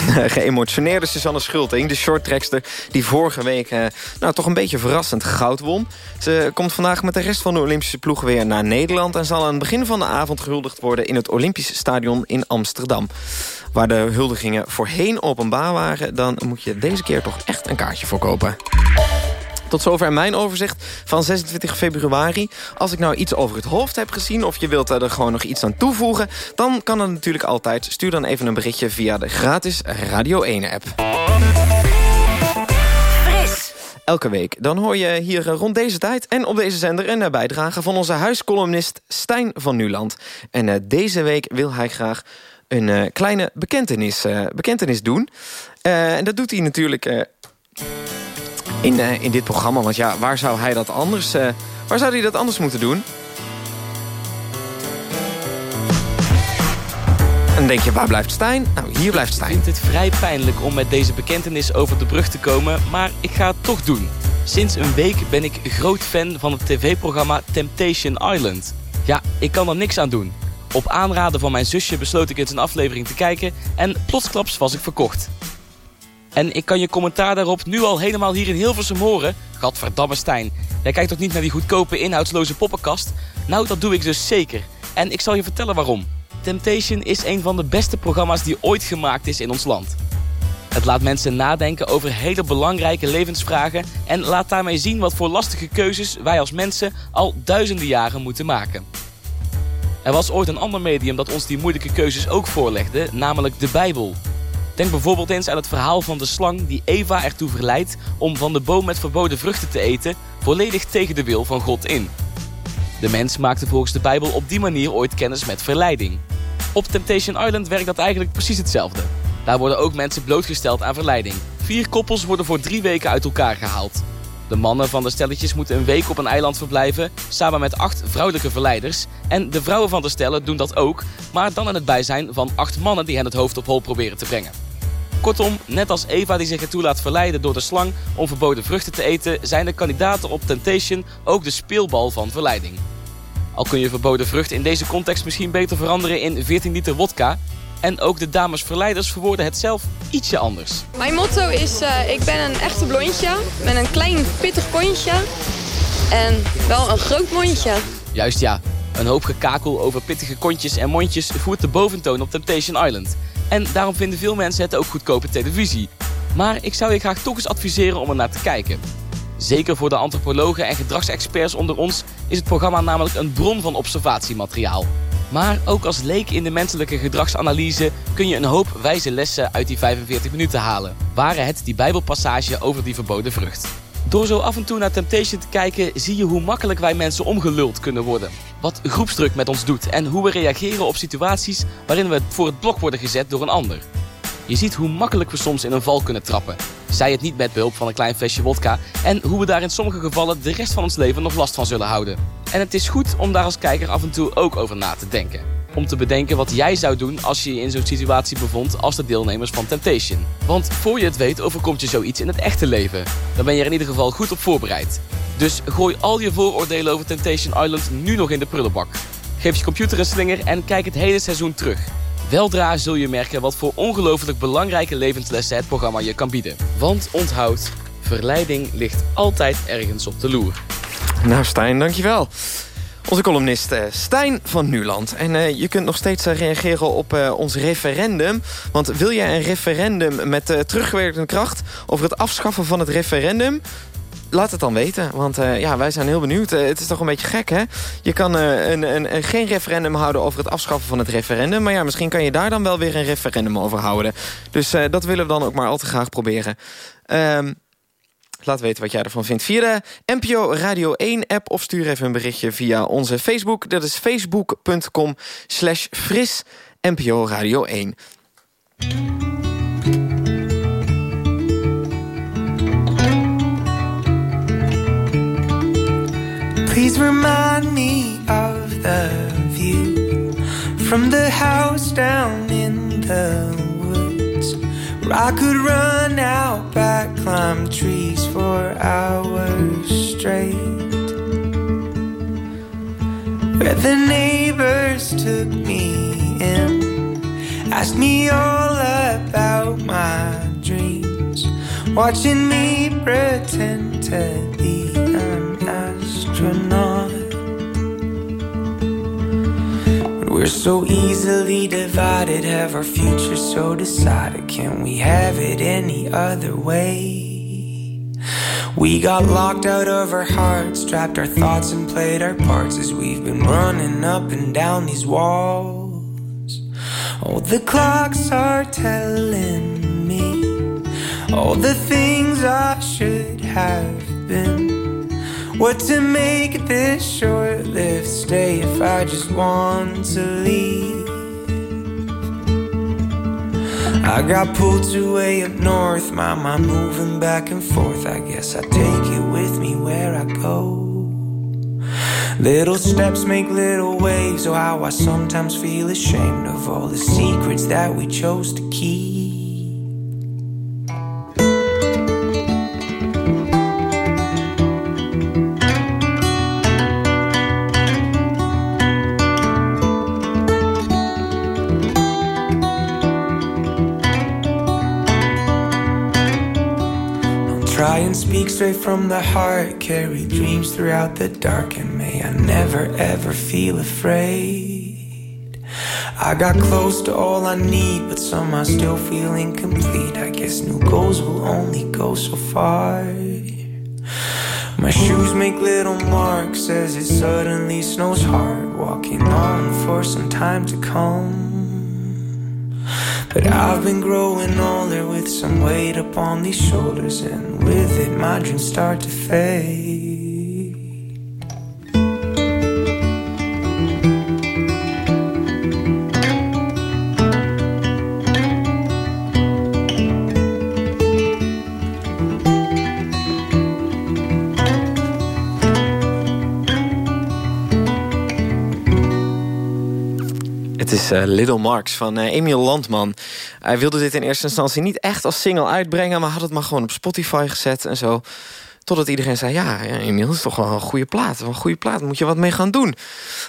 <laughs> Geëmotioneerde Susanne Schulting, de shorttrackster... die vorige week eh, nou, toch een beetje verrassend goud won. Ze komt vandaag met de rest van de Olympische ploeg weer naar Nederland... en zal aan het begin van de avond gehuldigd worden... in het Olympisch Stadion in Amsterdam. Waar de huldigingen voorheen openbaar waren... dan moet je deze keer toch echt een kaartje voor kopen. Tot zover mijn overzicht van 26 februari. Als ik nou iets over het hoofd heb gezien... of je wilt er gewoon nog iets aan toevoegen... dan kan dat natuurlijk altijd. Stuur dan even een berichtje via de gratis Radio 1-app. Elke week. Dan hoor je hier rond deze tijd en op deze zender... een bijdrage van onze huiscolumnist Stijn van Nuland. En uh, deze week wil hij graag een uh, kleine bekentenis, uh, bekentenis doen. en dat doet hij natuurlijk in, in dit programma. Want ja, waar zou hij dat anders, waar zou hij dat anders moeten doen? En dan denk je, waar blijft Stijn? Nou, hier blijft Stijn. Ik vind het vrij pijnlijk om met deze bekentenis over de brug te komen, maar ik ga het toch doen. Sinds een week ben ik groot fan van het tv-programma Temptation Island. Ja, ik kan er niks aan doen. Op aanraden van mijn zusje besloot ik eens een aflevering te kijken en plotsklaps was ik verkocht. En ik kan je commentaar daarop nu al helemaal hier in Hilversum horen. Gadverdamme Stijn, jij kijkt toch niet naar die goedkope inhoudsloze poppenkast? Nou, dat doe ik dus zeker. En ik zal je vertellen waarom. Temptation is een van de beste programma's die ooit gemaakt is in ons land. Het laat mensen nadenken over hele belangrijke levensvragen... en laat daarmee zien wat voor lastige keuzes wij als mensen al duizenden jaren moeten maken. Er was ooit een ander medium dat ons die moeilijke keuzes ook voorlegde, namelijk de Bijbel... Denk bijvoorbeeld eens aan het verhaal van de slang die Eva ertoe verleidt om van de boom met verboden vruchten te eten, volledig tegen de wil van God in. De mens maakte volgens de Bijbel op die manier ooit kennis met verleiding. Op Temptation Island werkt dat eigenlijk precies hetzelfde. Daar worden ook mensen blootgesteld aan verleiding. Vier koppels worden voor drie weken uit elkaar gehaald. De mannen van de stelletjes moeten een week op een eiland verblijven... samen met acht vrouwelijke verleiders. En de vrouwen van de stellen doen dat ook... maar dan in het bijzijn van acht mannen die hen het hoofd op hol proberen te brengen. Kortom, net als Eva die zich ertoe laat verleiden door de slang om verboden vruchten te eten, zijn de kandidaten op Temptation ook de speelbal van verleiding. Al kun je verboden vruchten in deze context misschien beter veranderen in 14 liter wodka. En ook de dames verleiders verwoorden het zelf ietsje anders. Mijn motto is, eh, ik ben een echte blondje met een klein pittig kontje en wel een groot mondje. Juist ja, een hoop gekakel over pittige kontjes en mondjes voert de boventoon op Temptation Island. En daarom vinden veel mensen het ook goedkope televisie. Maar ik zou je graag toch eens adviseren om er naar te kijken. Zeker voor de antropologen en gedragsexperts onder ons is het programma namelijk een bron van observatiemateriaal. Maar ook als leek in de menselijke gedragsanalyse kun je een hoop wijze lessen uit die 45 minuten halen. Waren het die bijbelpassage over die verboden vrucht. Door zo af en toe naar Temptation te kijken zie je hoe makkelijk wij mensen omgeluld kunnen worden. Wat groepsdruk met ons doet en hoe we reageren op situaties waarin we voor het blok worden gezet door een ander. Je ziet hoe makkelijk we soms in een val kunnen trappen. Zij het niet met behulp van een klein flesje wodka. En hoe we daar in sommige gevallen de rest van ons leven nog last van zullen houden. En het is goed om daar als kijker af en toe ook over na te denken. Om te bedenken wat jij zou doen als je je in zo'n situatie bevond als de deelnemers van Temptation. Want voor je het weet overkomt je zoiets in het echte leven. Dan ben je er in ieder geval goed op voorbereid. Dus gooi al je vooroordelen over Temptation Island nu nog in de prullenbak. Geef je computer een slinger en kijk het hele seizoen terug. Weldra zul je merken wat voor ongelooflijk belangrijke levenslessen het programma je kan bieden. Want onthoud, verleiding ligt altijd ergens op de loer. Nou, Stijn, dankjewel. Onze columnist uh, Stijn van Nuland. En uh, je kunt nog steeds uh, reageren op ons referendum. Want wil jij een referendum met teruggewerkende kracht... over het afschaffen van het referendum laat het dan weten. Want uh, ja, wij zijn heel benieuwd. Uh, het is toch een beetje gek, hè? Je kan uh, een, een, een, geen referendum houden over het afschaffen van het referendum. Maar ja, misschien kan je daar dan wel weer een referendum over houden. Dus dat willen we dan ook maar al te graag proberen. Um, laat weten wat jij ervan vindt via de NPO Radio 1-app... of stuur even een berichtje via onze Facebook. Dat is facebook.com slash fris NPO Radio 1. Please remind me of the view from the house down in the woods where I could run out back, climb trees for hours straight. Where the neighbors took me in, asked me all about my dreams, watching me pretend to be an But we're so easily divided, have our future so decided. Can we have it any other way? We got locked out of our hearts, trapped our thoughts and played our parts as we've been running up and down these walls. Oh, the clocks are telling me all the things I should have been. What to make this short lived stay if I just want to leave? I got pulled to way up north, my mind moving back and forth. I guess I take it with me where I go. Little steps make little waves, oh, how I sometimes feel ashamed of all the secrets that we chose to keep. Straight from the heart. Carry dreams throughout the dark, and may I never ever feel afraid. I got close to all I need, but somehow still feel incomplete. I guess new goals will only go so far. My shoes make little marks as it suddenly snows hard. Walking on for some time to come. But I've been growing older with some weight upon these shoulders, and with it, my dreams start to fade. Is uh, Little Marks van uh, Emiel Landman. Hij wilde dit in eerste instantie niet echt als single uitbrengen... maar had het maar gewoon op Spotify gezet en zo. Totdat iedereen zei, ja, ja Emiel, dat is toch wel een goede plaat. Een goede plaat, moet je wat mee gaan doen.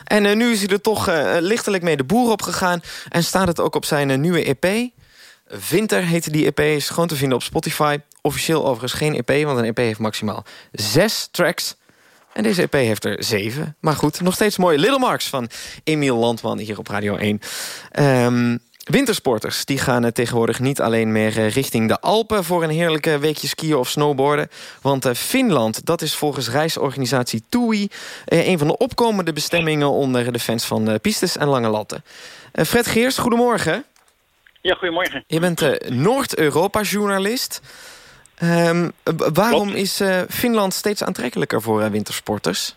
En eh, nu is hij er toch eh, lichtelijk mee de boer op gegaan. En staat het ook op zijn eh, nieuwe EP. Winter heette die EP, is gewoon te vinden op Spotify. Officieel overigens geen EP, want een EP heeft maximaal zes tracks. En deze EP heeft er zeven. Maar goed, nog steeds mooi. Little Marks van Emiel Landman hier op Radio 1. Ehm, wintersporters die gaan tegenwoordig niet alleen meer eh, richting de Alpen... voor een heerlijke weekje skiën of snowboarden. Want eh, Finland, dat is volgens reisorganisatie TUI... eh, een van de opkomende bestemmingen onder de fans van pistes en lange latten. Fred Geers, goedemorgen. Ja, goedemorgen. Je bent Noord-Europa-journalist. Ehm, waarom is eh, Finland steeds aantrekkelijker voor eh, wintersporters?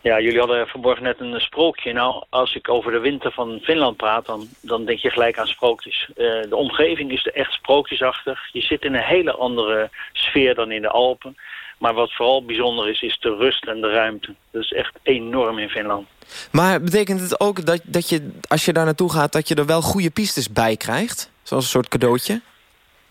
Ja, jullie hadden vanmorgen net een sprookje. Nou, als ik over de winter van Finland praat, dan, dan denk je gelijk aan sprookjes. Eh, de omgeving is er echt sprookjesachtig. Je zit in een hele andere sfeer dan in de Alpen. Maar wat vooral bijzonder is, is de rust en de ruimte. Dat is echt enorm in Finland. Maar betekent het ook dat, dat je, als je daar naartoe gaat... dat je er wel goede pistes bij krijgt? Zoals een soort cadeautje?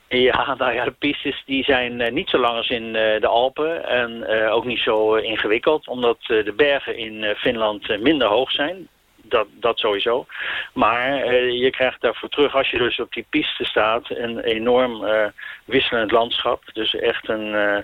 Ja, nou ja, de pistes die zijn eh, niet zo lang als in eh, de Alpen en eh, ook niet zo ingewikkeld, omdat de bergen in Finland minder hoog zijn. Dat, dat sowieso. Maar je krijgt daarvoor terug, als je dus op die piste staat, een enorm wisselend landschap. Dus echt een, eh,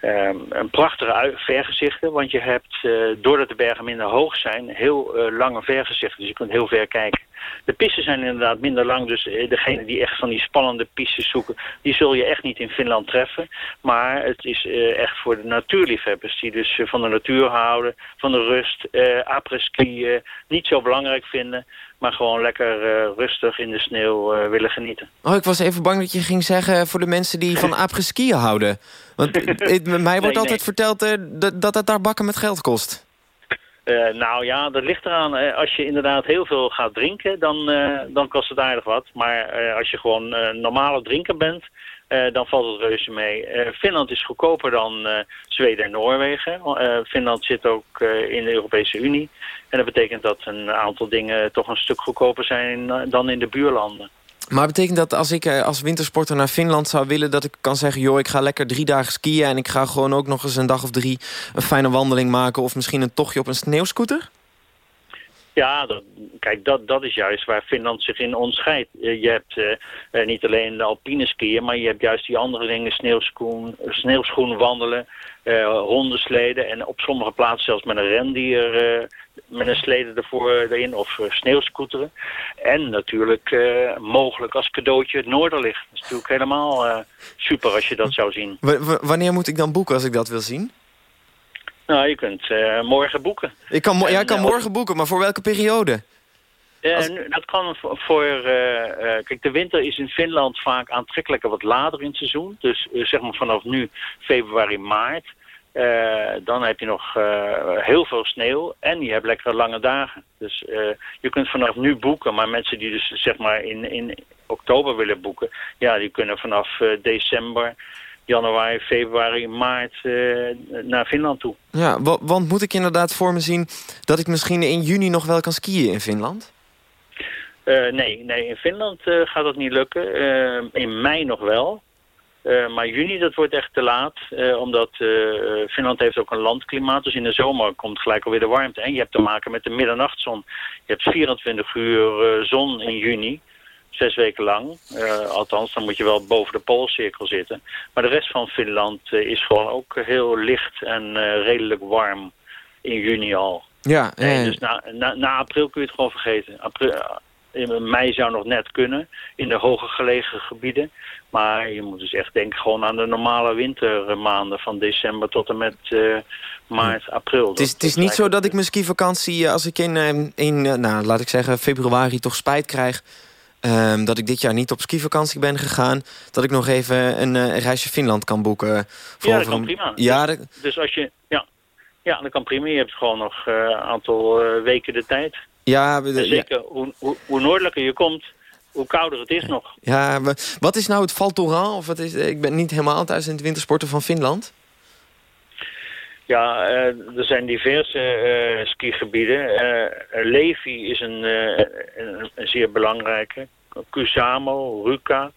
ehm, een prachtige vergezichten, want je hebt, doordat de bergen minder hoog zijn, heel lange vergezichten. Dus je kunt heel ver kijken. De pistes zijn inderdaad minder lang, dus eh, degene die echt van die spannende pistes zoeken, die zul je echt niet in Finland treffen. Maar het is eh, echt voor de natuurliefhebbers die dus eh, van de natuur houden, van de rust, après-ski niet zo belangrijk vinden, maar gewoon lekker rustig in de sneeuw willen genieten. Oh, ik was even bang dat je ging zeggen voor de mensen die van apres-skiën houden. Want <laughs> het, mij wordt Nee, altijd nee. verteld dat, dat het daar bakken met geld kost. Eh, nou ja, dat ligt eraan. Eh, als je inderdaad heel veel gaat drinken, dan, eh, dan kost het aardig wat. Maar als je gewoon normale drinker bent, dan valt het reuze mee. Finland is goedkoper dan Zweden en Noorwegen. Finland zit ook in de Europese Unie. En dat betekent dat een aantal dingen toch een stuk goedkoper zijn dan in de buurlanden. Maar betekent dat als ik eh, als wintersporter naar Finland zou willen... dat ik kan zeggen, joh, ik ga lekker drie dagen skiën... en ik ga gewoon ook nog eens een dag of drie een fijne wandeling maken... of misschien een tochtje op een sneeuwscooter? Ja, kijk, dat, dat is juist waar Finland zich in onderscheidt. Eh, Je hebt eh, eh, niet alleen de alpine skiën, maar je hebt juist die andere dingen, sneeuwschoen, sneeuwschoen wandelen, eh hondensleden en op sommige plaatsen zelfs met een rendier, met een slede ervoor erin of sneeuwscooteren. En natuurlijk mogelijk als cadeautje het Noorderlicht. Dat is natuurlijk helemaal super als je dat zou zien. Wanneer moet ik dan boeken als ik dat wil zien? Nou, je kunt eh, morgen boeken. Ik kan, ja, ik kan eh, morgen boeken, maar voor welke periode? Eh, dat kan voor, voor kijk, de winter is in Finland vaak aantrekkelijker wat later in het seizoen. Dus zeg maar vanaf nu februari, maart. Dan heb je nog heel veel sneeuw en je hebt lekkere lange dagen. Dus je kunt vanaf nu boeken, maar mensen die dus zeg maar in, in oktober willen boeken, ja, die kunnen vanaf december, januari, februari, maart eh, naar Finland toe. Ja, wa- want moet ik inderdaad voor me zien... dat ik misschien in juni nog wel kan skiën in Finland? Eh, nee, nee, in Finland eh, gaat dat niet lukken. In mei nog wel. Maar juni, dat wordt echt te laat. omdat Finland heeft ook een landklimaat. Dus in de zomer komt gelijk alweer de warmte. En je hebt te maken met de middernachtzon. Je hebt 24 uur zon in juni. Zes weken lang. Eh, althans, dan moet je wel boven de poolcirkel zitten. Maar de rest van Finland eh, is gewoon ook heel licht en eh, redelijk warm in juni al. Ja, Nee, eh, dus na, na, na april kun je het gewoon vergeten. April, in mei zou nog net kunnen, in de hoger gelegen gebieden. Maar je moet dus echt denken gewoon aan de normale wintermaanden van december tot en met maart, april. Het is, het is niet zo dat ik mijn skivakantie, als ik in, in nou, laat ik zeggen, februari toch spijt krijg... ehm, dat ik dit jaar niet op skivakantie ben gegaan... dat ik nog even een eh, reisje Finland kan boeken. voor Ja, dat kan een- prima. Ja, dus, dat- dus als je, ja, ja, dat kan prima. Je hebt gewoon nog eh, een aantal eh, weken de tijd. ja, ja, zeker, hoe, hoe, hoe noordelijker je komt, hoe kouder het is nog. ja, wat is nou het Val Thorens? Of wat is, ik ben niet helemaal thuis in het wintersporten van Finland. Ja, eh, er zijn diverse eh, skigebieden. Eh, Levi is een, een, een zeer belangrijke. Kusamo, Ruka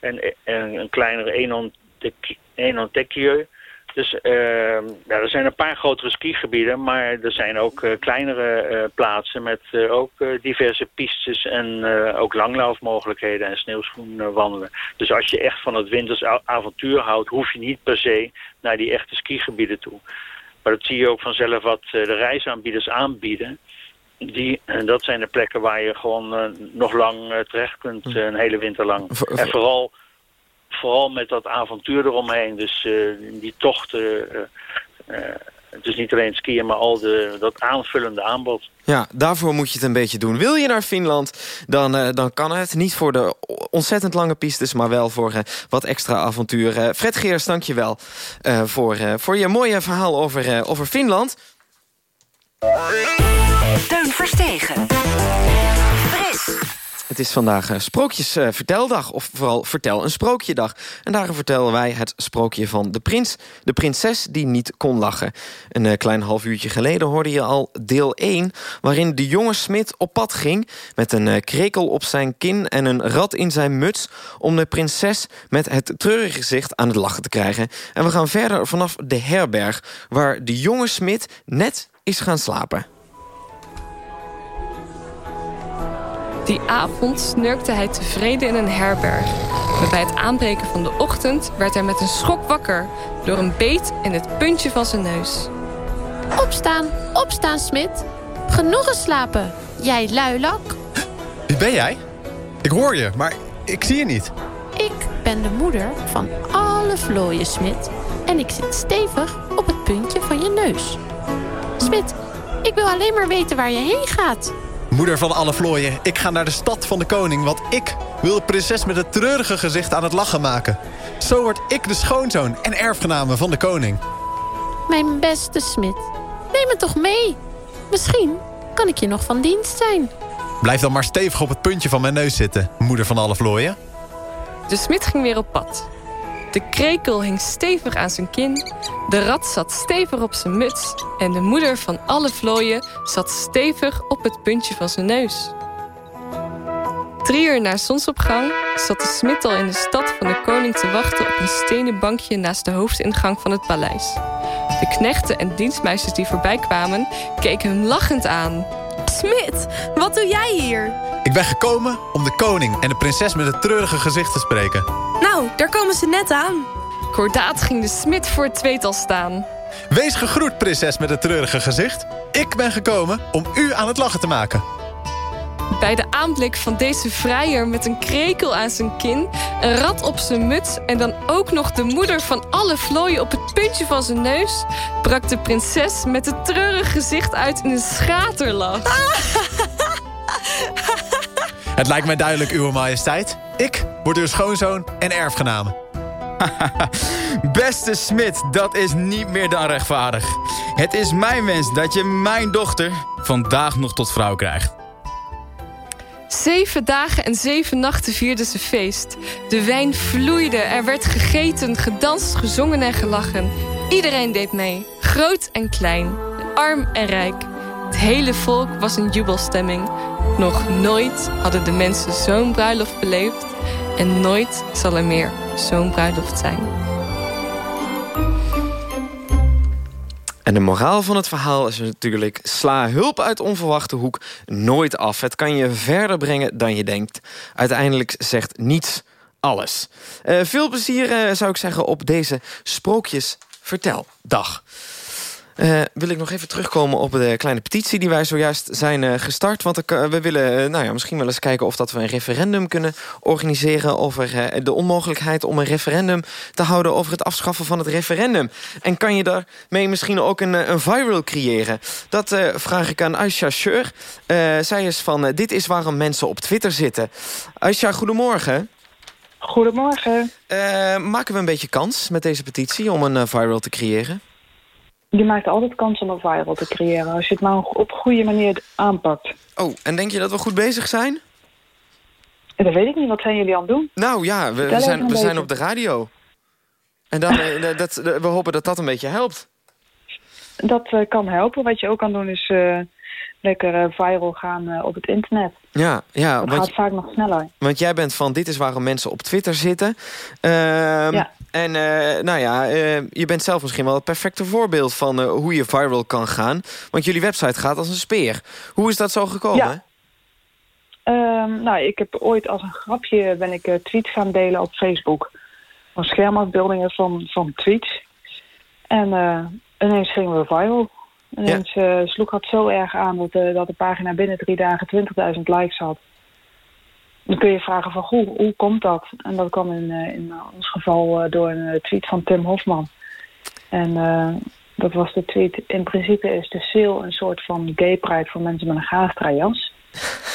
en, en een kleinere Enontek- Enontekiö. Dus ehm, ja, er zijn een paar grotere skigebieden, maar er zijn ook eh, kleinere eh, plaatsen met eh, ook diverse pistes en ook langlaufmogelijkheden en sneeuwschoen wandelen. Dus als je echt van het winters a- avontuur houdt, hoef je niet per se naar die echte skigebieden toe. Maar dat zie je ook vanzelf wat de reisaanbieders aanbieden. Die, en dat zijn de plekken waar je gewoon nog lang terecht kunt, eh, een hele winter lang. En vooral, vooral met dat avontuur eromheen. Dus eh, die tochten, eh, eh, het is niet alleen skiën, maar al de, dat aanvullende aanbod. Ja, daarvoor moet je het een beetje doen. Wil je naar Finland, dan, eh, dan kan het. Niet voor de ontzettend lange pistes, maar wel voor wat extra avontuur. Eh, Fred Geers, dank je wel eh, voor, eh, voor je mooie verhaal over, eh, over Finland. Teun Verstegen. Fris. Het is vandaag Sprookjesverteldag, of vooral Vertel een Sprookjedag. En daarom vertellen wij het sprookje van de prins, de prinses die niet kon lachen. Een eh, klein half uurtje geleden hoorde je al deel 1... waarin de jonge smid op pad ging met een eh, krekel op zijn kin... en een rat in zijn muts om de prinses met het treurige gezicht aan het lachen te krijgen. En we gaan verder vanaf de herberg, waar de jonge smid net is gaan slapen. Die avond snurkte hij tevreden in een herberg. Maar bij het aanbreken van de ochtend werd hij met een schok wakker... door een beet in het puntje van zijn neus. Opstaan, opstaan, Smit. Genoeg geslapen. Jij luilak. Wie ben jij? Ik hoor je, maar ik zie je niet. Ik ben de moeder van alle vlooien, Smit. En ik zit stevig op het puntje van je neus. Smit, ik wil alleen maar weten waar je heen gaat. Moeder van alle vlooien, ik ga naar de stad van de koning... want ik wil de prinses met het treurige gezicht aan het lachen maken. Zo word ik de schoonzoon en erfgename van de koning. Mijn beste Smit, neem me toch mee. Misschien kan ik je nog van dienst zijn. Blijf dan maar stevig op het puntje van mijn neus zitten, moeder van alle vlooien. De smid ging weer op pad. De krekel hing stevig aan zijn kin. De rat zat stevig op zijn muts. En de moeder van alle vlooien zat stevig op het puntje van zijn neus. Drie uur na zonsopgang zat de smid al in de stad van de koning te wachten op een stenen bankje naast de hoofdingang van het paleis. De knechten en dienstmeisjes die voorbij kwamen, keken hem lachend aan. Smit, wat doe jij hier? Ik ben gekomen om de koning en de prinses met het treurige gezicht te spreken. Nou, daar komen ze net aan. Kordaat ging de smid voor het tweetal staan. Wees gegroet, prinses met het treurige gezicht. Ik ben gekomen om u aan het lachen te maken. Bij de aanblik van deze vrijer met een krekel aan zijn kin... een rat op zijn muts en dan ook nog de moeder van alle vlooien... op het puntje van zijn neus... brak de prinses met het treurige gezicht uit in een schaterlach. <laughs> Het lijkt mij duidelijk, uw majesteit. Ik word uw schoonzoon en erfgename. <laughs> Beste Smit, dat is niet meer dan rechtvaardig. Het is mijn wens dat je mijn dochter vandaag nog tot vrouw krijgt. Zeven dagen en zeven nachten vierden ze feest. De wijn vloeide, er werd gegeten, gedanst, gezongen en gelachen. Iedereen deed mee, groot en klein, arm en rijk. Het hele volk was in jubelstemming. Nog nooit hadden de mensen zo'n bruiloft beleefd... en nooit zal er meer zo'n bruiloft zijn. En de moraal van het verhaal is natuurlijk... sla hulp uit onverwachte hoek nooit af. Het kan je verder brengen dan je denkt. Uiteindelijk zegt niets alles. Eh, veel plezier, eh, zou ik zeggen, op deze Sprookjesverteldag. Eh, wil ik nog even terugkomen op de kleine petitie die wij zojuist zijn eh, gestart. Want eh, we willen nou ja, misschien wel eens kijken of dat we een referendum kunnen organiseren... over de onmogelijkheid om een referendum te houden over het afschaffen van het referendum. En kan je daarmee misschien ook een, een viral creëren? Dat vraag ik aan Aisha Scheur. Zij is van Dit is waarom mensen op Twitter zitten. Aisha, goedemorgen. Goedemorgen. Maken we een beetje kans met deze petitie om een viral te creëren? Je maakt altijd kans om een viral te creëren... als je het maar op een goede manier aanpakt. Oh, en denk je dat we goed bezig zijn? Dat weet ik niet. Wat zijn jullie aan het doen? Nou ja, we, zijn, we zijn op de radio. En dan, eh, dat, we hopen dat dat een beetje helpt. Dat eh, kan helpen. Wat je ook kan doen is eh, lekker eh, viral gaan eh, op het internet. Ja, ja Dat gaat vaak nog sneller. want jij bent van dit is waarom mensen op Twitter zitten. Ehm, En eh, nou ja, eh, je bent zelf misschien wel het perfecte voorbeeld van eh, hoe je viral kan gaan. Want jullie website gaat als een speer. Hoe is dat zo gekomen? Ja. Ehm, nou, ik heb ooit als een grapje ben ik tweets gaan delen op Facebook. Van schermafbeeldingen van, van tweets. En ineens gingen we viral. Ineens eh, sloeg het zo erg aan dat, dat de pagina binnen drie dagen 20.000 likes had. Dan kun je vragen van, hoe, hoe komt dat? En dat kwam in, eh, in ons geval eh, door een eh, tweet van Tim Hofman. En dat was de tweet, in principe is de sale een soort van gay pride voor mensen met een gastra jas.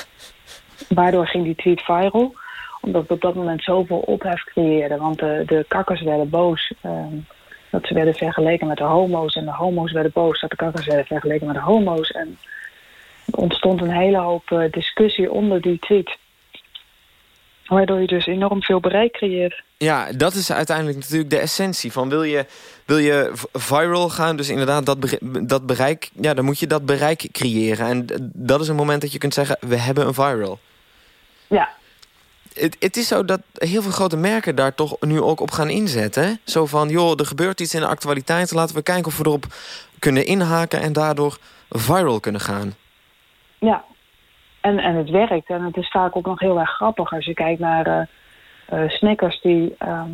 <laughs> Waardoor ging die tweet viral. Omdat het op dat moment zoveel ophef creëerde. Want de, de kakkers werden boos. ehm, dat ze werden vergeleken met de homo's. En de homo's werden boos dat de kakkers werden vergeleken met de homo's. En er ontstond een hele hoop discussie onder die tweet. Waardoor je dus enorm veel bereik creëert. Ja, dat is uiteindelijk natuurlijk de essentie van wil je, wil je viral gaan, dus inderdaad dat, dat bereik, ja, dan moet je dat bereik creëren. En dat is een moment dat je kunt zeggen, we hebben een viral. Ja. Het, het is zo dat heel veel grote merken daar toch nu ook op gaan inzetten. Zo van, joh, er gebeurt iets in de actualiteit, laten we kijken of we erop kunnen inhaken en daardoor viral kunnen gaan. Ja, en, en het werkt. En het is vaak ook nog heel erg grappig als je kijkt naar eh, Snickers die ehm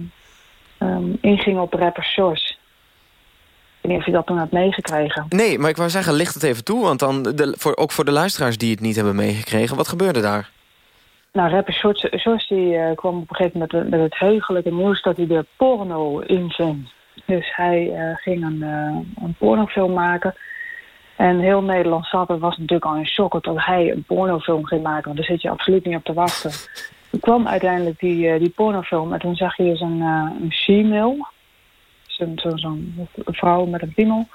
ehm, ingingen op rapper Shores. Ik weet niet of je dat toen had meegekregen. Nee, maar ik wou zeggen, licht het even toe, want dan de, voor, ook voor de luisteraars die het niet hebben meegekregen, wat gebeurde daar? Nou, rapper Shores, die, eh, kwam op een gegeven moment met, met het heugelijke nieuws dat hij de porno inging. Dus hij ging een, een pornofilm maken. En heel Nederland zat was natuurlijk al in shock dat hij een pornofilm ging maken. Want daar zit je absoluut niet op te wachten. Toen kwam uiteindelijk die, eh, die pornofilm en toen zag je dus een, eh, een she-mail. Zo'n zo, zo'n vrouw met een piemel.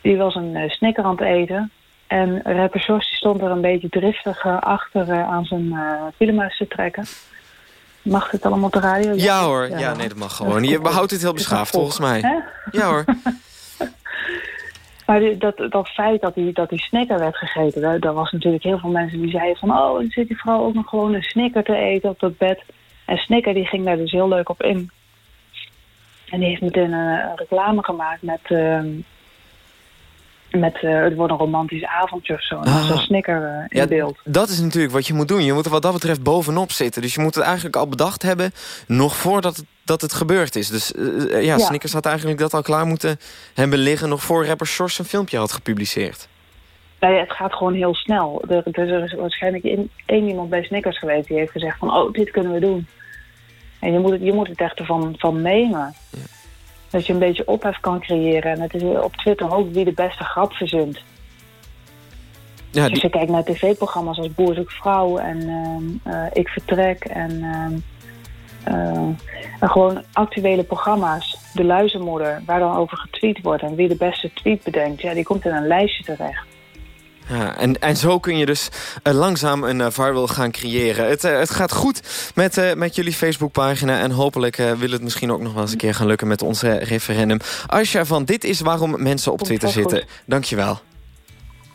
Die was een snicker aan het eten. En rapper die stond er een beetje driftig achter aan zijn uh, filmhuis te trekken. Mag dit allemaal op de radio? Ja, hoor, ja, nee, dat mag gewoon. Je behoudt het heel beschaafd volgens mij. Hè? Ja hoor. <laughs> Maar dat, dat feit dat die, dat die snicker werd gegeten, daar, was natuurlijk heel veel mensen die zeiden van... oh, dan zit die vrouw ook nog gewoon een snicker te eten op dat bed. En Snicker die ging daar dus heel leuk op in. En die heeft meteen een, een reclame gemaakt met... ehm, met eh, het wordt een romantisch avondje of zo. Ah. een snicker eh, in Ja, beeld. dat is natuurlijk wat je moet doen. Je moet er wat dat betreft bovenop zitten. Dus je moet het eigenlijk al bedacht hebben... nog voordat het, dat het gebeurd is. Dus eh, ja, Ja. Snickers had eigenlijk dat al klaar moeten hebben liggen... nog voor rapper Shores een filmpje had gepubliceerd. Nou ja, het gaat gewoon heel snel. Er, dus er is waarschijnlijk in- één iemand bij Snickers geweest die heeft gezegd van... oh, dit kunnen we doen. En je moet het, je moet het echt ervan van nemen. Dat je een beetje ophef kan creëren. En het is op Twitter ook wie de beste grap verzint. Ja, Dus als je kijkt naar tv-programma's als Boer zoekt vrouw en ehm, eh, Ik vertrek en, ehm, eh, en gewoon actuele programma's. De Luizenmoeder, waar dan over getweet wordt en wie de beste tweet bedenkt. Ja, die komt in een lijstje terecht. Ja, en, en zo kun je dus eh, langzaam een viral gaan creëren. Het, eh, het gaat goed met, eh, met jullie Facebookpagina... en hopelijk eh, wil het misschien ook nog wel eens een keer gaan lukken... met ons referendum. Asja van Dit is waarom mensen op Komt Twitter goed. zitten. Dankjewel.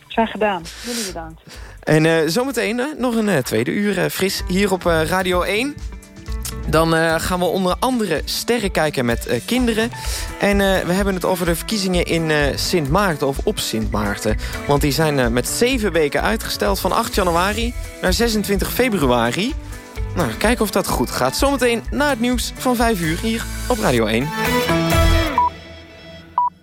Zijn gedaan. Jullie bedankt. En eh, zometeen nog een eh, tweede uur fris hier op Radio 1. Dan eh, gaan we onder andere sterren kijken met eh, kinderen. En eh, we hebben het over de verkiezingen in Sint Maarten of op Sint Maarten. Want die zijn met zeven weken uitgesteld van 8 januari naar 26 februari. Nou, kijken of dat goed gaat. Zometeen na het nieuws van 5 uur hier op Radio 1.